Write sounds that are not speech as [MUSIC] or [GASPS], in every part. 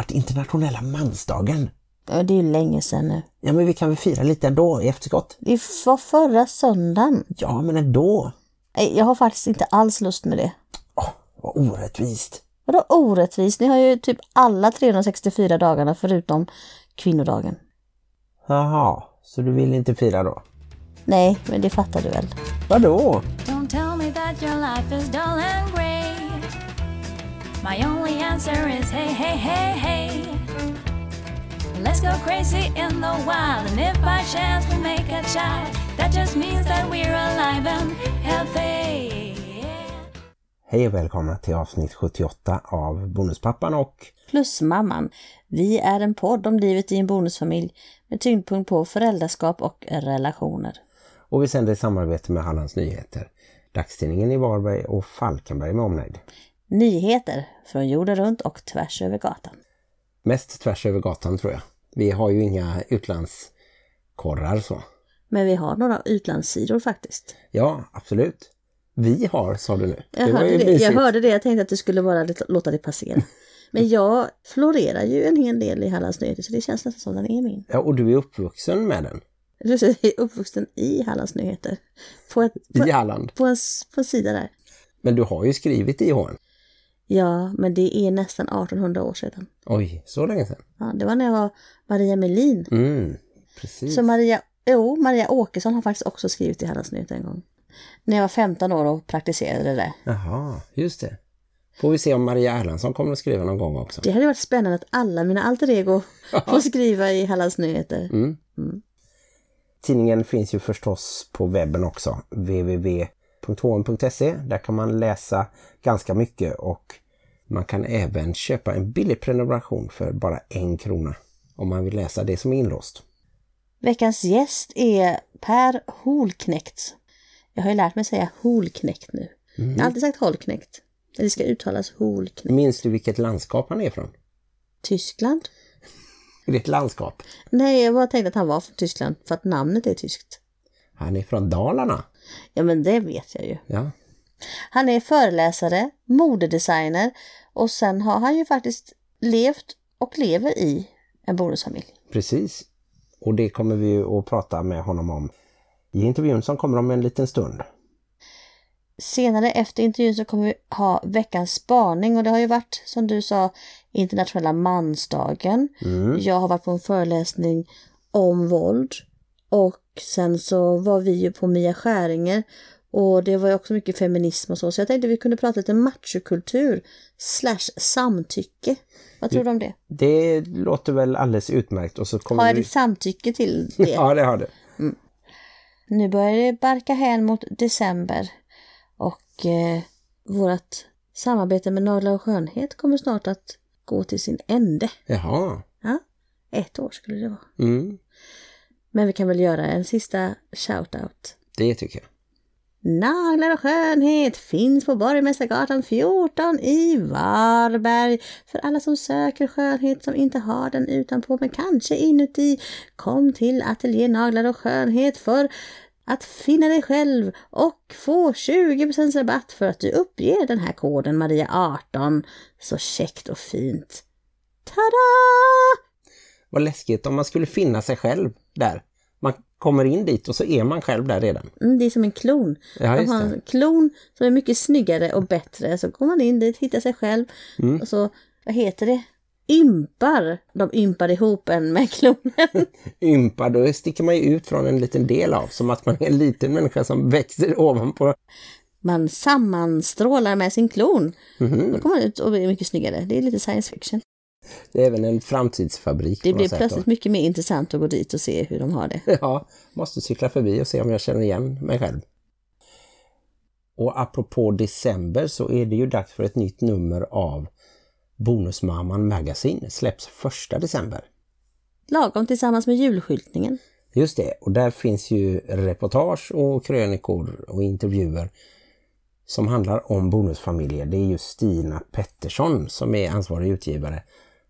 varit internationella mansdagen. Ja, det är ju länge sedan nu. Ja, men vi kan väl fira lite ändå i efterskott? Det var förra söndagen. Ja, men ändå. Nej, Jag har faktiskt inte alls lust med det. Åh, vad orättvist. Vadå orättvist? Ni har ju typ alla 364 dagarna förutom kvinnodagen. Jaha, så du vill inte fira då? Nej, men det fattar du väl? Vadå? Don't tell me that your life is dull and. My only answer is hey, hey, hey, hey. Let's go crazy in the wild, and if by chance we make a child, that just means that we're alive and healthy. Hej och välkomna till avsnitt 78 av Bonuspappan och Plus mamman. Vi är en podd om livet i en bonusfamilj med tyngdpunkt på föräldraskap och relationer. och vi sänder i samarbete med Hallands Nyheter, dagstidningen i Varberg och Falkenberg med omnejd. Nyheter från jorden runt och tvärs över gatan. Mest tvärs över gatan tror jag. Vi har ju inga utlandskorrar så. Men vi har några utlandssidor faktiskt. Ja, absolut. Vi har, sa du nu. Jag, hörde, det. jag hörde det, jag tänkte att du skulle bara låta det passera. [LAUGHS] Men jag florerar ju en hel del i Hallands Nyheter så det känns nästan som den är min. Ja, och du är uppvuxen med den. Du är uppvuxen i Hallands Nyheter. På, ett, på, I Halland. på, en, på en sida där. Men du har ju skrivit i HN. Ja, men det är nästan 1800 år sedan. Oj, så länge sedan. Ja, det var när jag var Maria Melin. Mm, precis. Så Maria, jo, Maria Åkesson har faktiskt också skrivit i Hallands Nyheter en gång. När jag var 15 år och praktiserade det. Jaha, just det. Får vi se om Maria Erlandsson kommer att skriva någon gång också. Det hade varit spännande att alla mina alter ego [LAUGHS] får skriva i Hallands Nyheter. Mm. Tidningen finns ju förstås på webben också, www.hn.se. Där kan man läsa ganska mycket och man kan även köpa en billig prenumeration för bara en krona om man vill läsa det som är inlåst. Veckans gäst är Per Holknekt. Jag har ju lärt mig säga Holknekt nu. Jag har alltid sagt Holknekt. Det ska uttalas Holknekt. Minns du vilket landskap han är från? Tyskland? [LAUGHS] Är det ett landskap? Nej, jag bara tänkte att han var från Tyskland för att namnet är tyskt. Han är från Dalarna. Ja, men det vet jag ju. Ja, Han är föreläsare, modedesigner och sen har han ju faktiskt levt och lever i en bonusfamilj. precis. Och det kommer vi ju att prata med honom om i intervjun som kommer om en liten stund. Senare efter intervjun så kommer vi ha veckans spaning och det har ju varit som du sa internationella mansdagen. Jag har varit på en föreläsning om våld och sen så var vi ju på Mia Skäringer och det var ju också mycket feminism och så så jag tänkte vi kunde prata lite machokultur slash samtycke. Vad tror du om det? Det låter väl alldeles utmärkt och så kommer Har jag vi... ditt samtycke till [LAUGHS] det? Ja, det har du. Nu börjar det barka hän mot december och eh, vårt samarbete med Naglar och skönhet kommer snart att gå till sin ände. Jaha. Ja, ett år skulle det vara. Mm, Men vi kan väl göra en sista shout-out. det tycker jag. Naglar och skönhet finns på Borgmästargatan 14 i Varberg. För alla som söker skönhet som inte har den utanpå men kanske inuti. Kom till Ateljé Naglar och skönhet för att finna dig själv och få 20% rabatt för att du uppger den här koden Maria18. Så käckt och fint. Tada! Vad läskigt om man skulle finna sig själv där. Man kommer in dit och så är man själv där redan. Mm, det är som en klon. Ja, just har en klon som är mycket snyggare och bättre. Så går man in dit, hittar sig själv Mm. och så, vad heter det? Ympar. De ympar ihop en med klonen. [LAUGHS] Ympa, då sticker man ju ut från en liten del av. Som att man är en liten människa som växer ovanpå. Man sammanstrålar med sin klon. Mhm. Då kommer man ut och blir mycket snyggare. Det är lite science fiction. Det är även en framtidsfabrik. Det blir plötsligt mycket mer intressant att gå dit och se hur de har det. då. [LAUGHS] Ja, måste cykla förbi och se om jag känner igen mig själv. Och apropå december så är det ju dags för ett nytt nummer av Bonusmamman Magazine. Släpps första december. Lagom tillsammans med julskyltningen. Just det, och där finns ju reportage och krönikor och intervjuer som handlar om bonusfamiljer. Det är ju Stina Pettersson som är ansvarig utgivare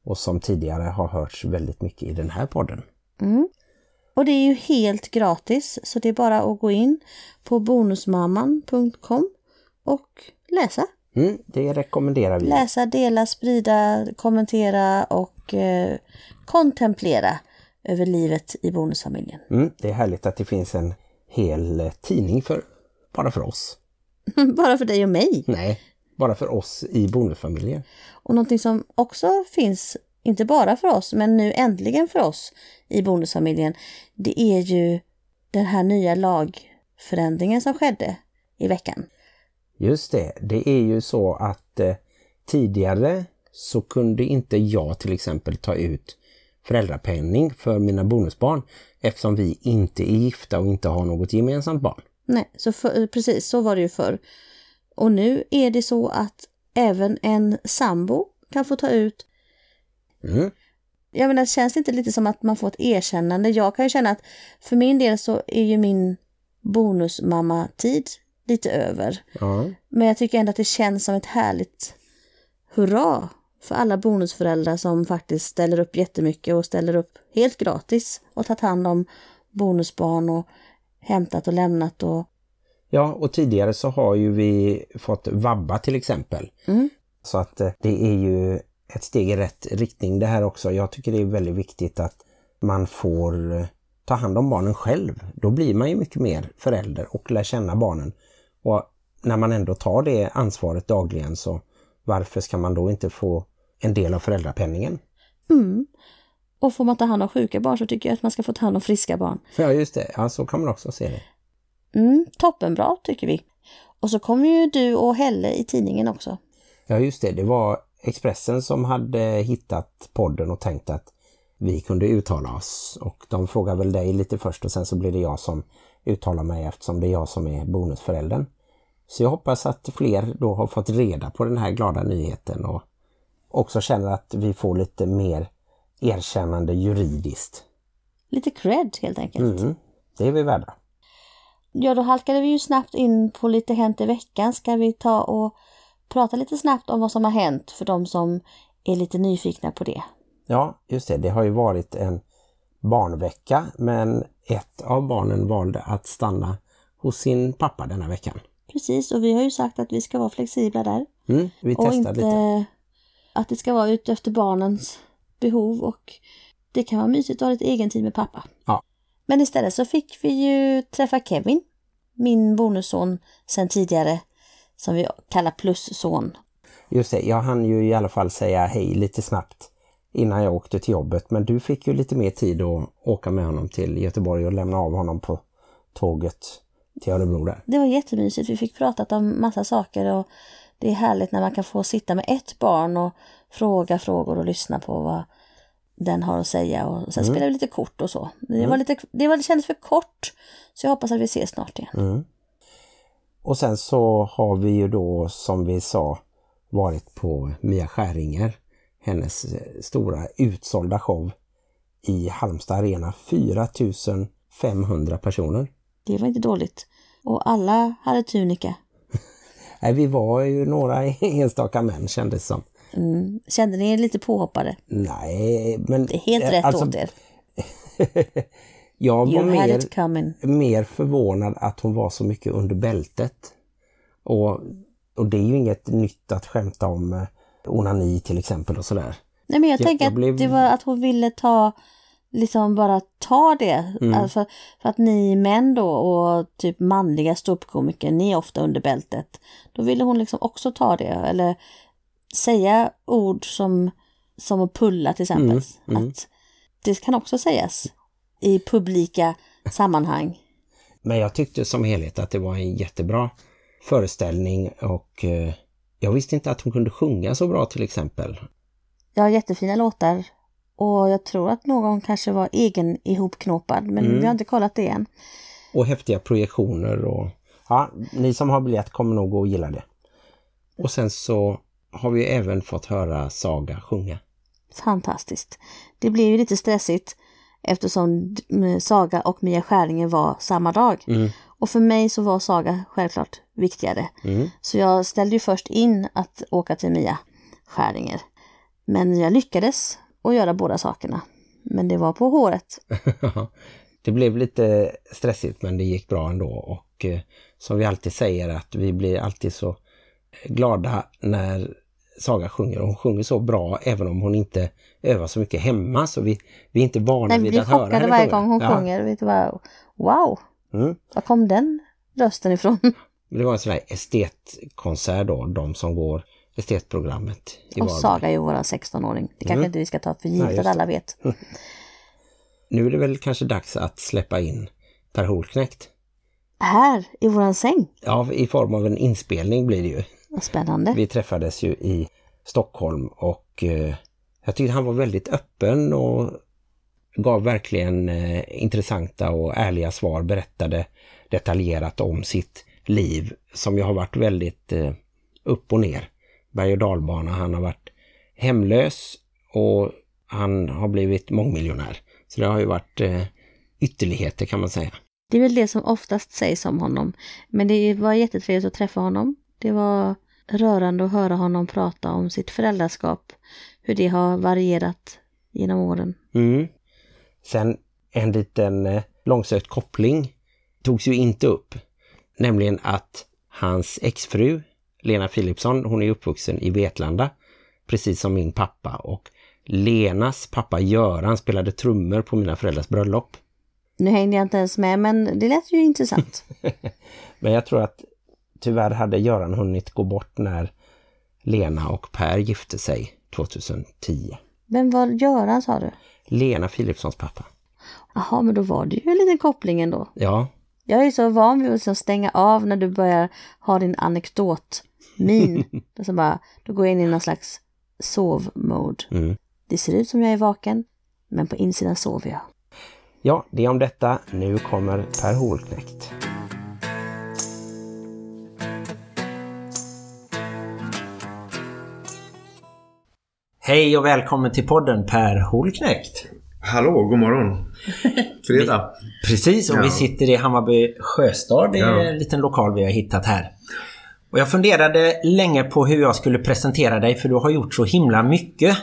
och som tidigare har hörts väldigt mycket i den här podden. Och det är ju helt gratis så det är bara att gå in på bonusmamman.com och läsa Mm, det rekommenderar vi. Läsa, dela, sprida, kommentera och eh, kontemplera över livet i bonusfamiljen. Mm, det är härligt att det finns en hel eh, tidning för bara för oss. [LAUGHS] Bara för dig och mig. Nej, bara för oss i bonusfamiljen. Och någonting som också finns, inte bara för oss, men nu äntligen för oss i bonusfamiljen, det är ju den här nya lagförändringen som skedde i veckan. Just det, det är ju så att eh, tidigare så kunde inte jag till exempel ta ut föräldrapenning för mina bonusbarn eftersom vi inte är gifta och inte har något gemensamt barn. Nej, så för, precis så var det ju förr. Och nu är det så att även en sambo kan få ta ut Mm. jag menar, känns det inte lite som att man får ett erkännande? Jag kan ju känna att för min del så är ju min bonusmamma-tid lite över. Ja. Men jag tycker ändå att det känns som ett härligt hurra för alla bonusföräldrar som faktiskt ställer upp jättemycket och ställer upp helt gratis och tagit hand om bonusbarn och hämtat och lämnat och ja, och tidigare så har ju vi fått vabba till exempel. Mm. Så att eh, det är ju ett steg i rätt riktning det här också. Jag tycker det är väldigt viktigt att man får eh, ta hand om barnen själv. Då blir man ju mycket mer förälder och lär känna barnen. Och när man ändå tar det ansvaret dagligen så varför ska man då inte få en del av föräldrapenningen? mm. Och får man ta hand om sjuka barn så tycker jag att man ska få ta hand om friska barn. Ja just det, ja, så kan man också se det. Mm, toppenbra tycker vi. Och så kommer ju du och Helle i tidningen också. Ja just det, det var Expressen som hade hittat podden och tänkt att vi kunde uttala oss. Och de frågar väl dig lite först och sen så blir det jag som uttalar mig eftersom det är jag som är bonusföräldern. Så jag hoppas att fler då har fått reda på den här glada nyheten och också känner att vi får lite mer erkännande juridiskt. Lite cred helt enkelt. Mm, det är vi värda. Ja, då halkade vi ju snabbt in på lite hänt i veckan. Ska vi ta och prata lite snabbt om vad som har hänt för de som är lite nyfikna på det? Ja, just det. Det har ju varit en barnvecka men ett av barnen valde att stanna hos sin pappa denna veckan. Precis, och vi har ju sagt att vi ska vara flexibla där. Mm, vi och testar inte lite. att det ska vara ut efter barnens behov och det kan vara mysigt att ha lite egen tid med pappa. Ja. Men istället så fick vi ju träffa Kevin, min bonusson sen tidigare, som vi kallar plusson. Just det, jag hann ju i alla fall säga hej lite snabbt innan jag åkte till jobbet. Men du fick ju lite mer tid att åka med honom till Göteborg och lämna av honom på tåget till Örebro där. Det var jättemysigt, vi fick pratat om massa saker och det är härligt när man kan få sitta med ett barn och fråga frågor och lyssna på vad den har att säga och sen spela lite kort och så. Det, var lite, det, var, det kändes för kort så jag hoppas att vi ses snart igen. Och sen så har vi ju då som vi sa varit på Mia Skäringer. Hennes eh, stora utsålda show i Halmstad Arena. 4500 personer. Det var inte dåligt. Och alla hade tunika. [LAUGHS] Nej, vi var ju några [LAUGHS] enstaka män kändes som. Mm. Kände ni er lite påhoppade? Nej, men... Det är helt rätt alltså, åt er. [LAUGHS] Jag var mer, mer förvånad att hon var så mycket under bältet. Och, och det är ju inget nytt att skämta om eh, onani till exempel och sådär. Nej men jag, Jag- tänker att blev- det var att hon ville ta, liksom bara ta det. Mm. Alltså, för att ni män då och typ manliga ståuppkomiker, ni är ofta under bältet. Då ville hon liksom också ta det eller säga ord som, som att pulla till exempel. Mm, Att det kan också sägas i publika sammanhang. Men jag tyckte som helhet att det var en jättebra föreställning och eh, jag visste inte att hon kunde sjunga så bra till exempel. Har jättefina låtar och jag tror att någon kanske var egen ihopknåpad men Mm. vi har inte kollat det än. Och häftiga projektioner och ja, ni som har biljett kommer nog att gilla det. Och sen så har vi även fått höra Saga sjunga. Fantastiskt. Det blev ju lite stressigt eftersom Saga och Mia Skäringen var samma dag. Och för mig så var Saga självklart viktigare. Så jag ställde ju först in att åka till Mia Skäringer. Men jag lyckades att göra båda sakerna. Men det var på håret. [LAUGHS] det blev lite stressigt men det gick bra ändå och eh, som vi alltid säger att vi blir alltid så glada när Saga sjunger. Hon sjunger så bra även om hon inte övar så mycket hemma så vi, vi är inte vana Nej, vi vid blir att höra henne varje sjunga. gång hon Ja. sjunger. Vet du vad? Wow, Mm. var kom den rösten ifrån? Det var en sån här estetkonsert då, de som går estetprogrammet i Och Varberg. Saga är ju våra 16-åring. Det kanske Mm. inte vi ska ta för givet att alla vet. Nu är det väl kanske dags att släppa in Per Holknekt. Här i våran säng. Ja, i form av en inspelning blir det ju. Vad spännande. Vi träffades ju i Stockholm och eh, jag tyckte han var väldigt öppen och gav verkligen eh, intressanta och ärliga svar, berättade detaljerat om sitt liv som ju har varit väldigt eh, upp och ner. Berg- och dalbana, han har varit hemlös och han har blivit mångmiljonär. Så det har ju varit eh, ytterligheter kan man säga. Det är väl det som oftast sägs om honom. Men det var jättetrevligt att träffa honom. Det var rörande att höra honom prata om sitt föräldraskap. Hur det har varierat genom åren. Mm. Sen en liten eh, långsökt koppling togs ju inte upp. Nämligen att hans exfru Lena Philipsson, hon är uppvuxen i Vetlanda. Precis som min pappa. Och Lenas pappa Göran spelade trummor på mina föräldrars bröllop. Nu hängde jag inte ens med men det lät ju intressant. [LAUGHS] Men jag tror att tyvärr hade Göran hunnit gå bort när Lena och Per gifte sig 2010. Vem var Göran sa du? Lena Philipssons pappa. Jaha, men då var det ju en liten koppling ändå. Ja, Jag är så van vid att stänga av när du börjar ha din anekdot. Min. [LAUGHS] så bara, då går jag in i någon slags sovmode. Mm. Det ser ut som jag är vaken, men på insidan sover jag. Ja, det är om detta. Nu kommer Per Holknekt. Hej och välkommen till podden Per Holknekt. Hallå, god morgon. Fredag. Precis, och Ja. vi sitter i Hammarby Sjöstad. Det är Ja. en liten lokal vi har hittat här. Och jag funderade länge på hur jag skulle presentera dig för du har gjort så himla mycket.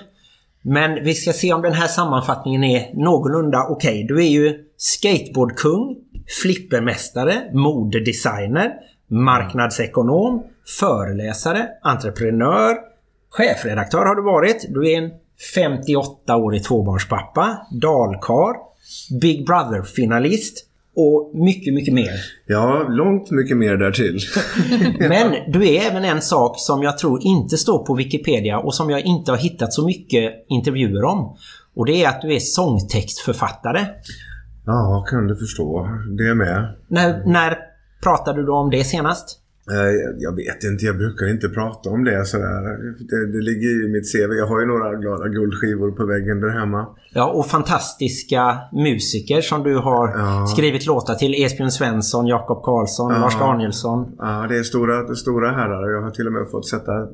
Men vi ska se om den här sammanfattningen är någorlunda okej. Du är ju skateboardkung, flippermästare, modedesigner, marknadsekonom, föreläsare, entreprenör, chefredaktör har du varit. Du är en 58-årig tvåbarnspappa, dalkar, Big Brother-finalist och mycket, mycket mer. Ja, långt mycket mer därtill. [LAUGHS] Men du är även en sak som jag tror inte står på Wikipedia och som jag inte har hittat så mycket intervjuer om. Och det är att du är sångtextförfattare. Ja, kan du förstå. Det med. När, när pratade du om det senast? Jag vet inte, jag brukar inte prata om det sådär. Det, det ligger i mitt CV. Jag har ju några glada guldskivor på väggen där hemma. Ja, och fantastiska musiker som du har Ja. skrivit låtar till. Esbjörn Svensson, Jakob Karlsson, Ja. Lars Danielsson. Ja, det är stora, stora herrar. Jag har till och med fått sätta eh,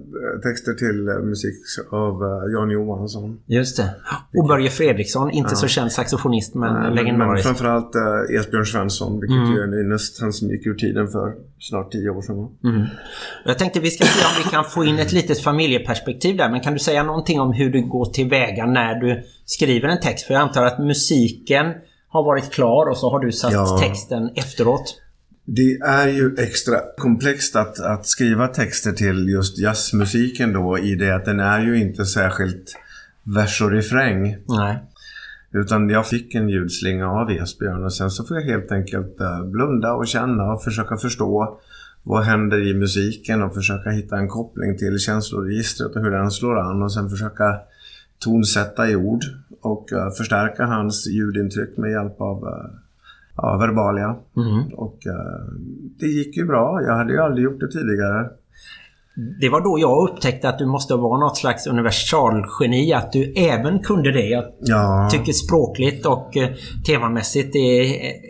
texter till eh, musik av eh, Jan Johansson. Just det. Och Börje Fredriksson, inte så känd saxofonist men Eh, Men, men legendarisk. framförallt Esbjörn Svensson, vilket ju är en ynnest. Han som gick ur tiden för snart tio år sedan. Mm. Jag tänkte vi ska se om vi kan få in ett litet familjeperspektiv där. Men kan du säga någonting om hur du går tillväga när du skriver en text? För jag antar att musiken har varit klar och så har du satt Ja. texten efteråt. Det är ju extra komplext att, att skriva texter till just jazzmusiken då i det att den är ju inte särskilt vers och refräng. Nej. Utan jag fick en ljudslinga av Esbjörn och sen så får jag helt enkelt eh, blunda och känna och försöka förstå vad händer i musiken och försöka hitta en koppling till känsloregistret och hur den slår an och sen försöka tonsätta i ord och eh, förstärka hans ljudintryck med hjälp av uh, verbalia. Mm. Och eh, det gick ju bra. Jag hade ju aldrig gjort det tidigare. Det var då jag upptäckte att du måste vara något slags universalgeni. Att du även kunde det. Jag Ja, tycker språkligt och temamässigt är,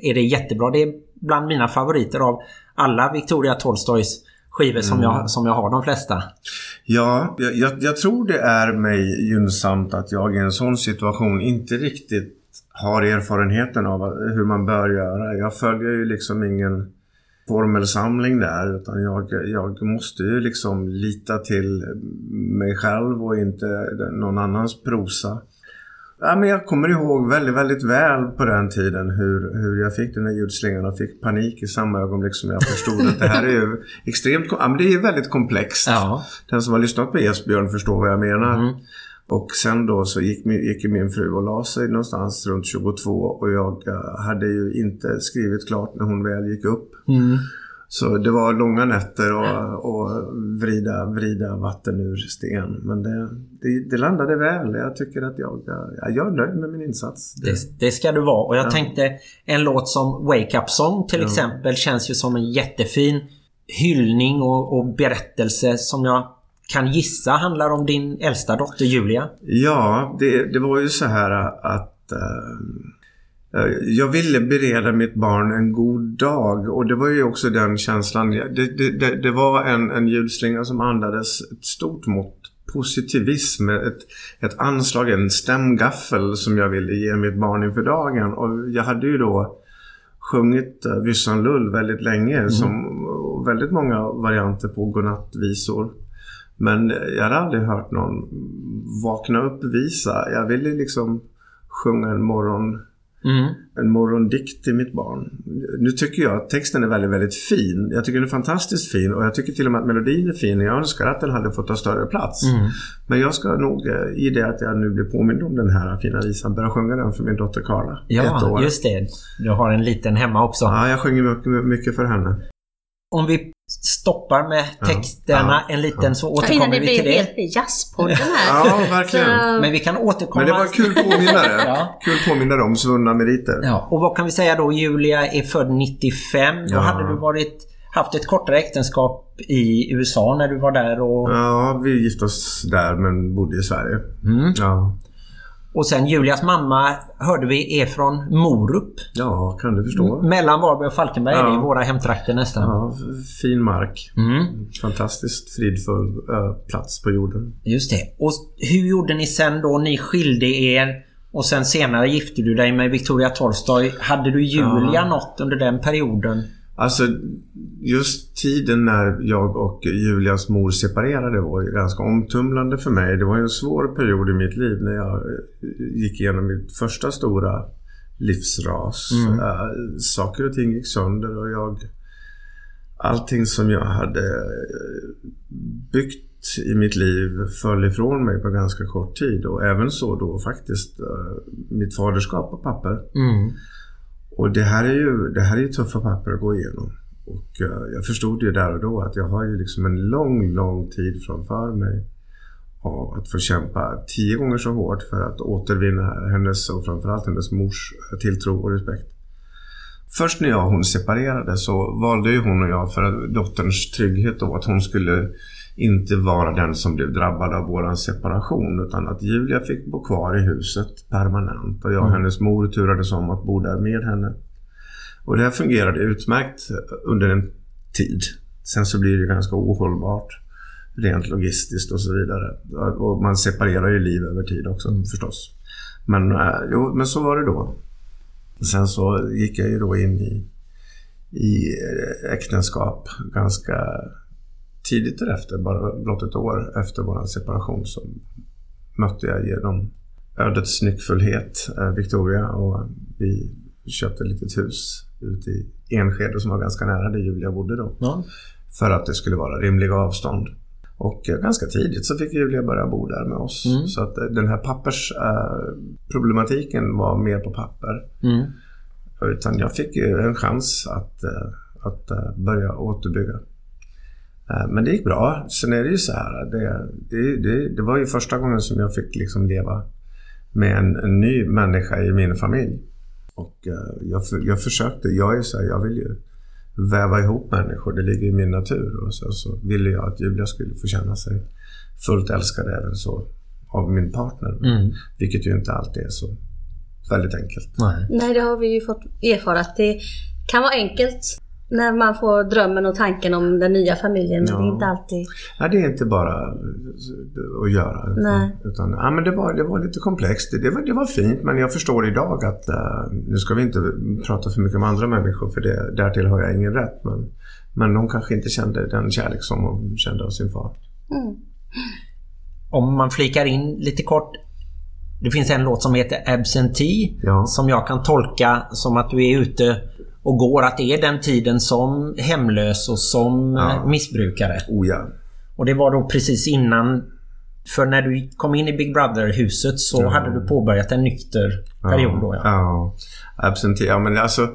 är det jättebra. Det är bland mina favoriter av alla Victoria Tolstojs skivor som, Mm. jag, som jag har de flesta. ja jag, jag, jag tror det är mig gynnsamt att jag i en sån situation inte riktigt har erfarenheten av hur man bör göra. Jag följer ju liksom ingen formelsamling där utan jag, jag måste ju liksom lita till mig själv och inte någon annans prosa. Ja, men jag kommer ihåg väldigt, väldigt väl på den tiden hur, hur jag fick den här ljudslingan och fick panik i samma ögonblick som jag förstod att det här är ju [LAUGHS] extremt, ja, men det är väldigt komplext. Ja. Den som har lyssnat på Esbjörn förstår vad jag menar. Mm. Och sen då så gick, min- gick min fru och la sig någonstans runt 22 och jag hade ju inte skrivit klart när hon väl gick upp. Mm. Så det var långa nätter och, och vrida, vrida vatten ur sten. Men det, det, det landade väl. Jag tycker att jag, jag, jag är nöjd med min insats. Det, Det, ska du vara. Och jag Ja. tänkte en låt som Wake Up Song till Ja. exempel känns ju som en jättefin hyllning och, och berättelse som jag kan gissa handlar om din äldsta dotter Julia. Ja, det, det var ju så här att eh, jag ville bereda mitt barn en god dag och det var ju också den känslan. Det, det, det, det var en, en ljudslinga som andades ett stort mått positivism, ett, ett anslag, en stämgaffel som jag ville ge mitt barn inför dagen. Och jag hade ju då sjungit uh, Vyssan Lull väldigt länge som, och väldigt många varianter på godnattvisor. Men jag hade aldrig hört någon vakna upp-visa. Jag ville liksom sjunga en morgon Mm. en morgondikt till mitt barn. Nu tycker jag att texten är väldigt, väldigt fin. Jag tycker den är fantastiskt fin och jag tycker till och med att melodin är fin. Jag önskar att den hade fått ta större plats. Mm. Men jag ska nog, eh, i det att jag nu blir påmind om den här fina visan, börja sjunga den för min dotter Carla. ett Ja, just det. Du har en liten hemma också. Ja, jag sjunger mycket, mycket för henne. Om vi stoppar med texterna ja, en liten ja. så Innan återkommer det vi blir till det. helt jazzpodden här. Ja, verkligen. Så- Men vi kan återkomma. Men det var en kul påminnare. [LAUGHS] Ja. Kul påminnare om svunna meriter. Ja, och vad kan vi säga då? Julia är född 95. Då Ja. hade du varit, haft ett kortare äktenskap i USA när du var där och... Ja, vi gifte oss där men bodde i Sverige. Mm. Ja, Och sen Julias mamma hörde vi är från Morup. ja kan du förstå? Mellan Varberg och Falkenberg är det i Ja. våra hemtrakter nästan. Ja, fin mark. Mm, Fantastiskt fridfull plats på jorden. just det. Och hur gjorde ni sen då? Ni skilde er och sen senare gifte du dig med Victoria Tolstoy. Hade du Julia Ja. något under den perioden? Alltså, just tiden när jag och Julias mor separerade var ju ganska omtumlande för mig. Det var ju en svår period i mitt liv när jag eh, gick igenom mitt första stora livsras. Mm. Eh, Saker och ting gick sönder och jag... Allting som jag hade eh, byggt i mitt liv föll ifrån mig på ganska kort tid och även så då faktiskt eh, mitt faderskap på papper. Mm. Och det här är ju, det här är ju tuffa papper att gå igenom. Och eh, jag förstod ju där och då att jag har ju liksom en lång, lång tid framför mig av att få kämpa tio gånger så hårt för att återvinna hennes och framförallt hennes mors eh, tilltro och respekt. Först när jag och hon separerade så valde ju hon och jag för dotterns trygghet då att hon skulle inte vara den som blev drabbad av våran separation utan att Julia fick bo kvar i huset permanent och jag och hennes mor turades om att bo där med henne. Och det här fungerade utmärkt under en tid. Sen så blir det ganska ohållbart rent logistiskt och så vidare. Och man separerar ju liv över tid också förstås. Men, äh, jo, men så var det då. Sen så gick jag ju då in i, i eh, äktenskap ganska tidigt därefter, bara blott ett år efter vår separation så mötte jag genom ödets nyckfullhet eh, Victoria och vi köpte ett litet hus ute i Enskede som var ganska nära där Julia bodde då. Ja. För att det skulle vara rimliga avstånd. Och eh, ganska tidigt så fick Julia börja bo där med oss. Mm. Så att eh, den här pappersproblematiken var mer på papper. Mm. Utan jag fick en chans att, eh, att eh, börja återbygga. Eh, Men det gick bra. Sen är det ju så här. Det, det, det, det var ju första gången som jag fick liksom leva med en, en ny människa i min familj. Och eh, jag, jag försökte. Jag är så här, jag vill ju väva ihop människor. Det ligger i min natur. Och sen så ville jag att Julia skulle få känna sig fullt älskad även så av min partner. Mm. Vilket ju inte alltid är så väldigt enkelt. Nej. Nej, det har vi ju fått erfara att det kan vara enkelt när man får drömmen och tanken om den nya familjen. Men Ja. det är inte alltid... Ja, det är inte bara att göra. Utan, Nej. utan ja, men det, var, det var lite komplext. Det, det, var, det var fint, men jag förstår idag att eh, nu ska vi inte prata för mycket om andra människor för det, därtill har jag ingen rätt. Men, men de kanske inte kände den kärlek som de kände av sin far. Mm. Om man flikar in lite kort. Det finns en låt som heter Absentee Ja. som jag kan tolka som att du är ute och går. Att är den tiden som hemlös och som Ja. eh, missbrukare. Oh ja. Och det var då precis innan... För när du kom in i Big Brother-huset så Ja. hade du påbörjat en nykter period då. Ja. Ja, absentee. Ja, men alltså,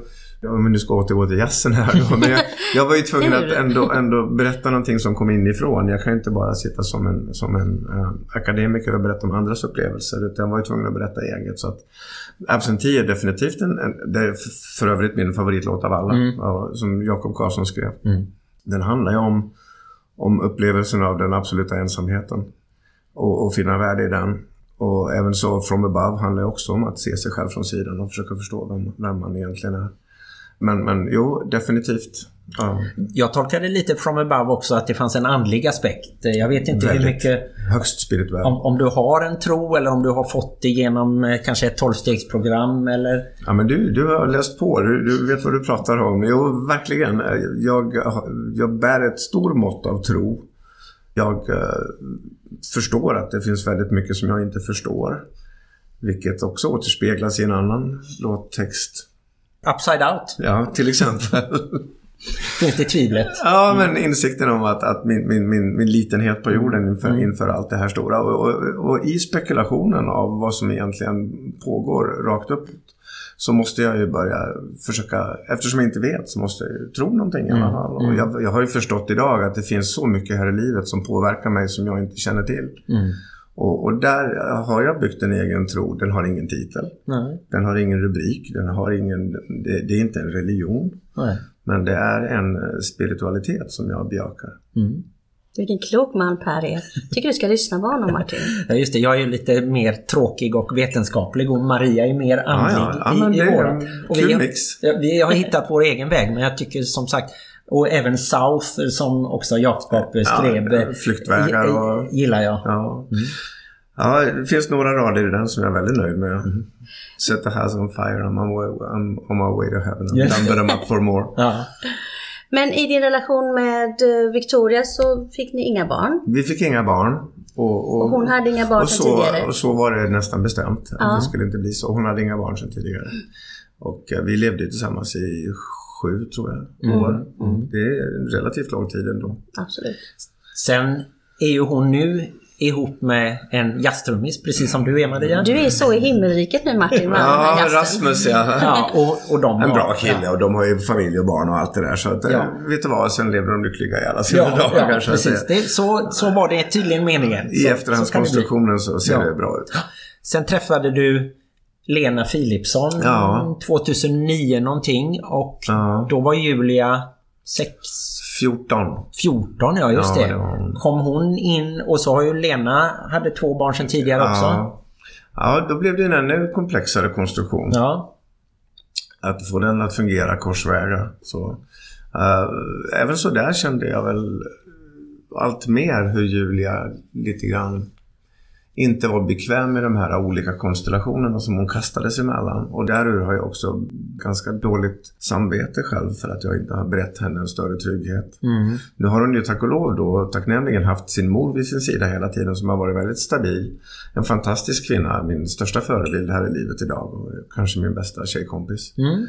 om nu ska återgå till jazzen här då. Men jag, jag var ju tvungen att [LAUGHS] ändå, ändå berätta någonting som kom inifrån. Jag kan ju inte bara sitta som en, som en eh, akademiker och berätta om andras upplevelser. Utan jag var ju tvungen att berätta eget. Så att absentee är definitivt en, en det är för övrigt min favoritlåt av alla. Ja, som Jakob Karlsson skrev. Den handlar ju om, om upplevelsen av den absoluta ensamheten. Och, och finna värde i den. Och även så From Above handlar ju också om att se sig själv från sidan och försöka förstå vem, vem man egentligen är. Men, men jo, definitivt. Ja, Jag tolkade lite from above också att det fanns en andlig aspekt. Jag vet inte hur Väldigt. mycket... högst spirituell. Om, om du har en tro eller om du har fått det genom eh, kanske ett tolvstegsprogram eller... Ja, men du, du har läst på. Du, du vet vad du pratar om. Jo, verkligen. Jag, jag bär ett stort mått av tro. Jag eh, förstår att det finns väldigt mycket som jag inte förstår. Vilket också återspeglas i en annan låttext. Upside out Ja, till exempel. finns det tvivlet. Ja, men insikten om att, att min, min, min, min litenhet på jorden inför, inför allt det här stora. Och, och, och i spekulationen av vad som egentligen pågår rakt uppåt så måste jag ju börja försöka, eftersom jag inte vet så måste jag ju tro någonting i alla fall. Och jag, jag har ju förstått idag att det finns så mycket här i livet som påverkar mig som jag inte känner till. Och, och där har jag byggt en egen tro. Den har ingen titel. Nej. Den har ingen rubrik. Den har ingen, det, det är inte en religion. Nej. Men det är en eh, spiritualitet som jag bejakar. Vilken klok man Per är. Tycker du ska lyssna på honom Martin. Ja, just det. Jag är lite mer tråkig och vetenskaplig och Maria är mer andlig ja. Ja, men i, i vårat. Och vi, har- ja, vi har hittat vår egen väg men jag tycker som sagt och även South som också Jakob skrev. Ja, eh, flyktvägar och- Gillar jag. Ja. ja, det finns några rader i den som jag är väldigt nöjd med. Set the house on fire, I'm on, way, I'm on my way to heaven. I'm but I'm up for more. [LAUGHS] Ja. Men i din relation med eh, Victoria så fick ni inga barn. Vi fick inga barn. Och, Och hon hade inga barn och så, tidigare. Och så var det nästan bestämt. Att Ja. det skulle inte bli så. Hon hade inga barn sedan tidigare. Och eh, vi levde ju tillsammans i sju, tror jag, år. Det är en relativt lång tid ändå. Absolut. Sen är ju hon nu ihop med en jazztrummis precis som du är Maria. Du är så i himmelriket nu Martin Ja. Rasmus ja. Ja, och, och de En har- bra kille och de har ju familj och barn och allt det där. Så att, eh, Ja. vet du vad, sen lever de lyckliga i alla sina Ja, dagar. ja så precis. Det, så, så var det tydligen meningen. I Så- så efterhandskonstruktionen så ser Ja. det bra ut. Sen träffade du Lena Philipsson Ja. 2009 någonting och Ja. då var Julia 6, 14. 14 ja just Ja, det. var. Kom hon in och så har ju Lena hade två barn sedan tidigare också. Ja. då blev det en ännu komplexare konstruktion. Ja. Att få den att fungera korsvägar. Så, eh, även så där kände jag väl allt mer hur Julia lite grann inte var bekväm med de här olika konstellationerna som hon kastades emellan. Och därur har jag också ganska dåligt samvete själv för att jag inte har berett henne en större trygghet. Mm. Nu har hon ju tack och lov då tacknämligen haft sin mor vid sin sida hela tiden som har varit väldigt stabil. En fantastisk kvinna, min största förebild här i livet idag och kanske min bästa tjejkompis. Mm.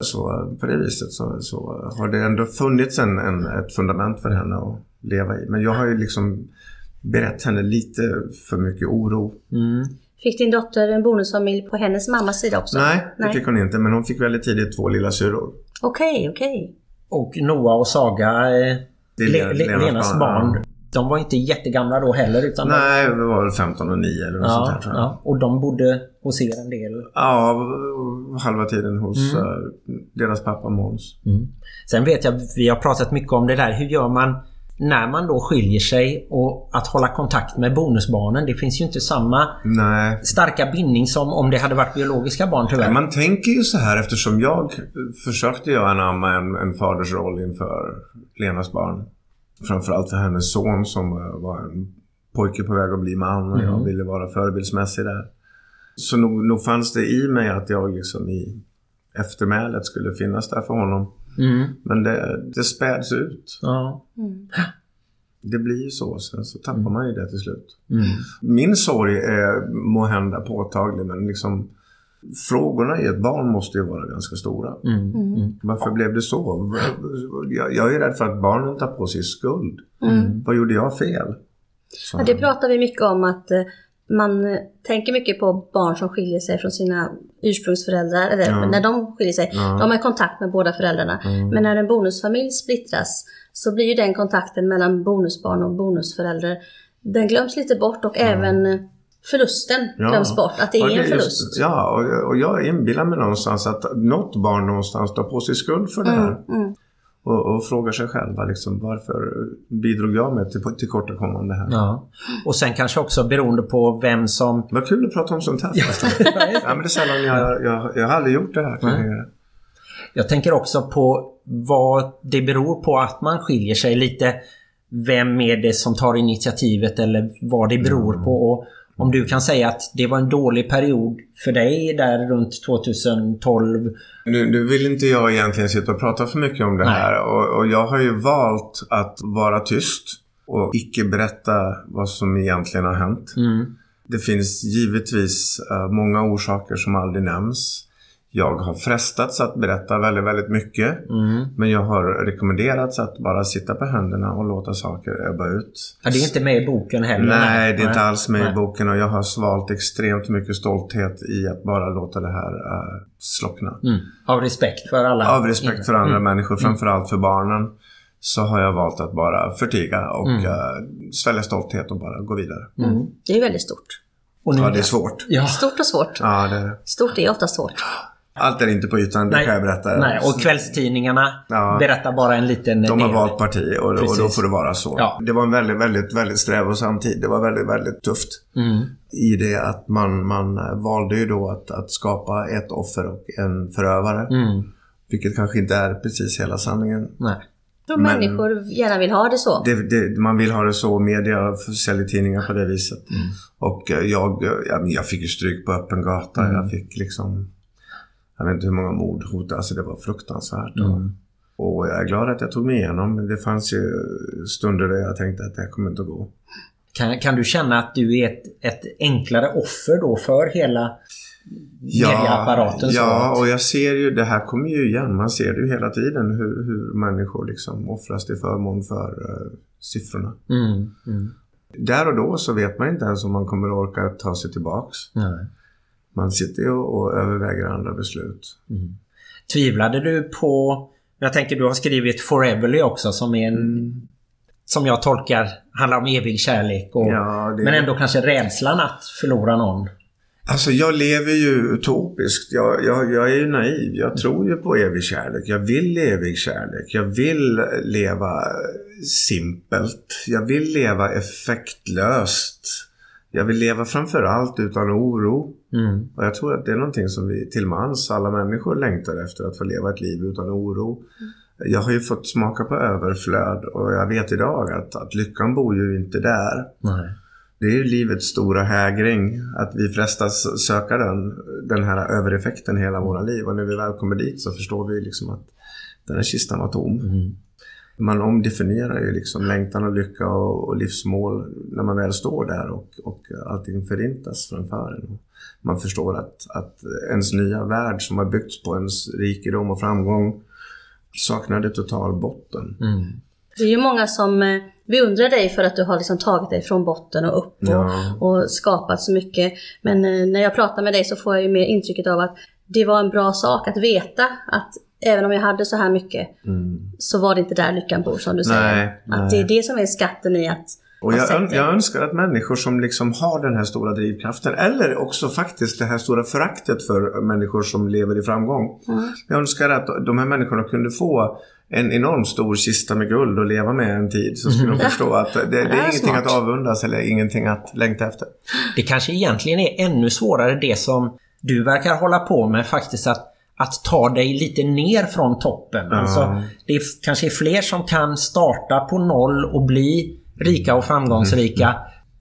Så på det viset så, så har det ändå funnits en, en, ett fundament för henne att leva i. Men jag har ju liksom berett henne lite för mycket oro. Mm. Fick din dotter en bonusfamilj på hennes mammas sida också? Nej, det Nej. fick hon inte. Men hon fick väldigt tidigt två lilla syror. Okej, okej. Och Noah och Saga, eh, Det är Le- Le- Le- Lenas Lenas barn, barn, de var inte jättegamla då heller. Utan Nej, det var väl 15 och 9 eller något sånt ja, där tror jag. ja, och de bodde hos er en del. Ja, halva tiden hos Mm. eh, deras pappa Måns. Sen vet jag, vi har pratat mycket om det där, hur gör man när man då skiljer sig och att hålla kontakt med bonusbarnen. Det finns ju inte samma Nej. starka bindning som om det hade varit biologiska barn tyvärr. Man tänker ju så här eftersom jag försökte ju anamma en, en faders roll inför Lenas barn. Framförallt för hennes son som var en pojke på väg att bli man och jag ville vara förebildsmässig där. Så nog, nog fanns det i mig att jag liksom i eftermälet skulle finnas där för honom. Mm. Men det, det späds ut. Ja. Det blir ju så. Sen så tappar man ju det till slut. Mm. Min sorg är må hända påtaglig men liksom frågorna i ett barn måste ju vara ganska stora. Mm. Mm. Varför blev det så? Jag, jag är rädd för att barnen tar på sig skuld. Mm. Vad gjorde jag fel? Ja, det pratar vi mycket om att eh, man tänker mycket på barn som skiljer sig från sina ursprungsföräldrar, eller Ja. när de skiljer sig. Ja. De har kontakt med båda föräldrarna. Men när en bonusfamilj splittras så blir ju den kontakten mellan bonusbarn och bonusförälder, den glöms lite bort och även eh, förlusten Ja. glöms bort. Att det är Ja, en just- förlust. ja, och, och jag inbillar mig någonstans att något barn någonstans tar på sig skuld för det här. Mm. Och, och frågar sig själva liksom, varför bidrog jag med till tillkortakommande här? Ja. Och sen kanske också beroende på vem som... Vad kul att prata om sånt här ja, [LAUGHS] men det är sällan jag, jag, jag har aldrig gjort det här. tidigare. Jag tänker också på vad det beror på att man skiljer sig lite. Vem är det som tar initiativet eller vad det beror på. Och om du kan säga att det var en dålig period för dig där runt 2012. Nu, nu vill inte jag egentligen sitta och prata för mycket om det Nej. här. Och, och jag har ju valt att vara tyst och icke berätta vad som egentligen har hänt. Mm. Det finns givetvis eh, många orsaker som aldrig nämns. Jag har frestats att berätta väldigt, väldigt mycket. Mm. Men jag har rekommenderats att bara sitta på händerna och låta saker ebba ut. Ja, det är inte med i boken heller. Nej, det är inte alls med Nej. i boken och jag har svalt extremt mycket stolthet i att bara låta det här uh, slockna. Mm. Av respekt för alla. Av respekt för andra Mm. människor, framförallt för barnen, så har jag valt att bara förtiga och Mm. eh, svälja stolthet och bara gå vidare. Mm. Det är väldigt stort. Ja, det är svårt. Ja. Stort och svårt. Ja, det, Stort är ofta svårt. Allt är inte på ytan, det Nej. kan jag berätta. Nej, och kvällstidningarna Ja. berättar bara en liten De har del. valt parti och, och då får det vara så. Ja. Det var en väldigt, väldigt, väldigt strävosam tid. Det var väldigt, väldigt tufft. Mm. I det att man, man eh, valde ju då att, att skapa ett offer och en förövare. Mm. Vilket kanske inte är precis hela sanningen. Nej. Jag tror Men- människor gärna vill ha det så. Det, det, man vill ha det så. Media säljer tidningar på det viset. Och eh, jag, eh, ja, men jag fick ju stryk på öppen gata. Jag fick liksom... Jag vet inte hur många mordhot. Alltså det var fruktansvärt. Och, och jag är glad att jag tog mig igenom. Det fanns ju stunder där jag tänkte att det här kommer inte att gå. Kan, kan du känna att du är ett, ett enklare offer då för hela medieapparaten? så ja, att- och jag ser ju, det här kommer ju igen. Man ser det ju hela tiden hur, hur människor liksom offras till förmån för uh, siffrorna. Mm. Mm. Där och då så vet man inte ens om man kommer att orka ta sig tillbaks. Nej. Man sitter och, och överväger andra beslut. Tvivlade du på... Jag tänker du har skrivit Foreverly också som är en... Som jag tolkar handlar om evig kärlek. Och, Ja, det- Men ändå kanske rädslan att förlora någon. Alltså jag lever ju utopiskt. Jag, jag, jag är ju naiv. Jag tror ju på evig kärlek. Jag vill evig kärlek. Jag vill leva simpelt. Jag vill leva effektlöst. Jag vill leva framför allt utan oro. Mm. Och jag tror att det är någonting som vi till mans, alla människor längtar efter att få leva ett liv utan oro. Jag har ju fått smaka på överflöd och jag vet idag att, att lyckan bor ju inte där. Nej. Det är ju livets stora hägring, att vi frestas söka den, den här övereffekten hela våra liv. Och när vi väl kommer dit så förstår vi liksom att den här kistan var tom. Mm. Man omdefinierar ju liksom längtan och lycka och, och livsmål när man väl står där och, och allting förintas framför en. Man förstår att, att ens nya värld som har byggts på ens rikedom och framgång saknade total botten. Mm. Det är ju många som eh, beundrar dig för att du har liksom tagit dig från botten och upp och, Ja. och skapat så mycket. Men eh, när jag pratar med dig så får jag ju mer intrycket av att det var en bra sak att veta att även om jag hade så här mycket så var det inte där lyckan bor som du säger. Nej, att nej. det är det som är skatten i att Och jag, ön- jag önskar att människor som liksom har den här stora drivkraften eller också faktiskt det här stora föraktet för människor som lever i framgång. Jag önskar att de här människorna kunde få en enormt stor kista med guld att leva med en tid. Så skulle de förstå att det, [LAUGHS] det är är ingenting smart. att avundas eller ingenting att längta efter. Det kanske egentligen är ännu svårare det som du verkar hålla på med faktiskt att att ta dig lite ner från toppen. Alltså, det är, kanske är fler som kan starta på noll och bli rika och framgångsrika.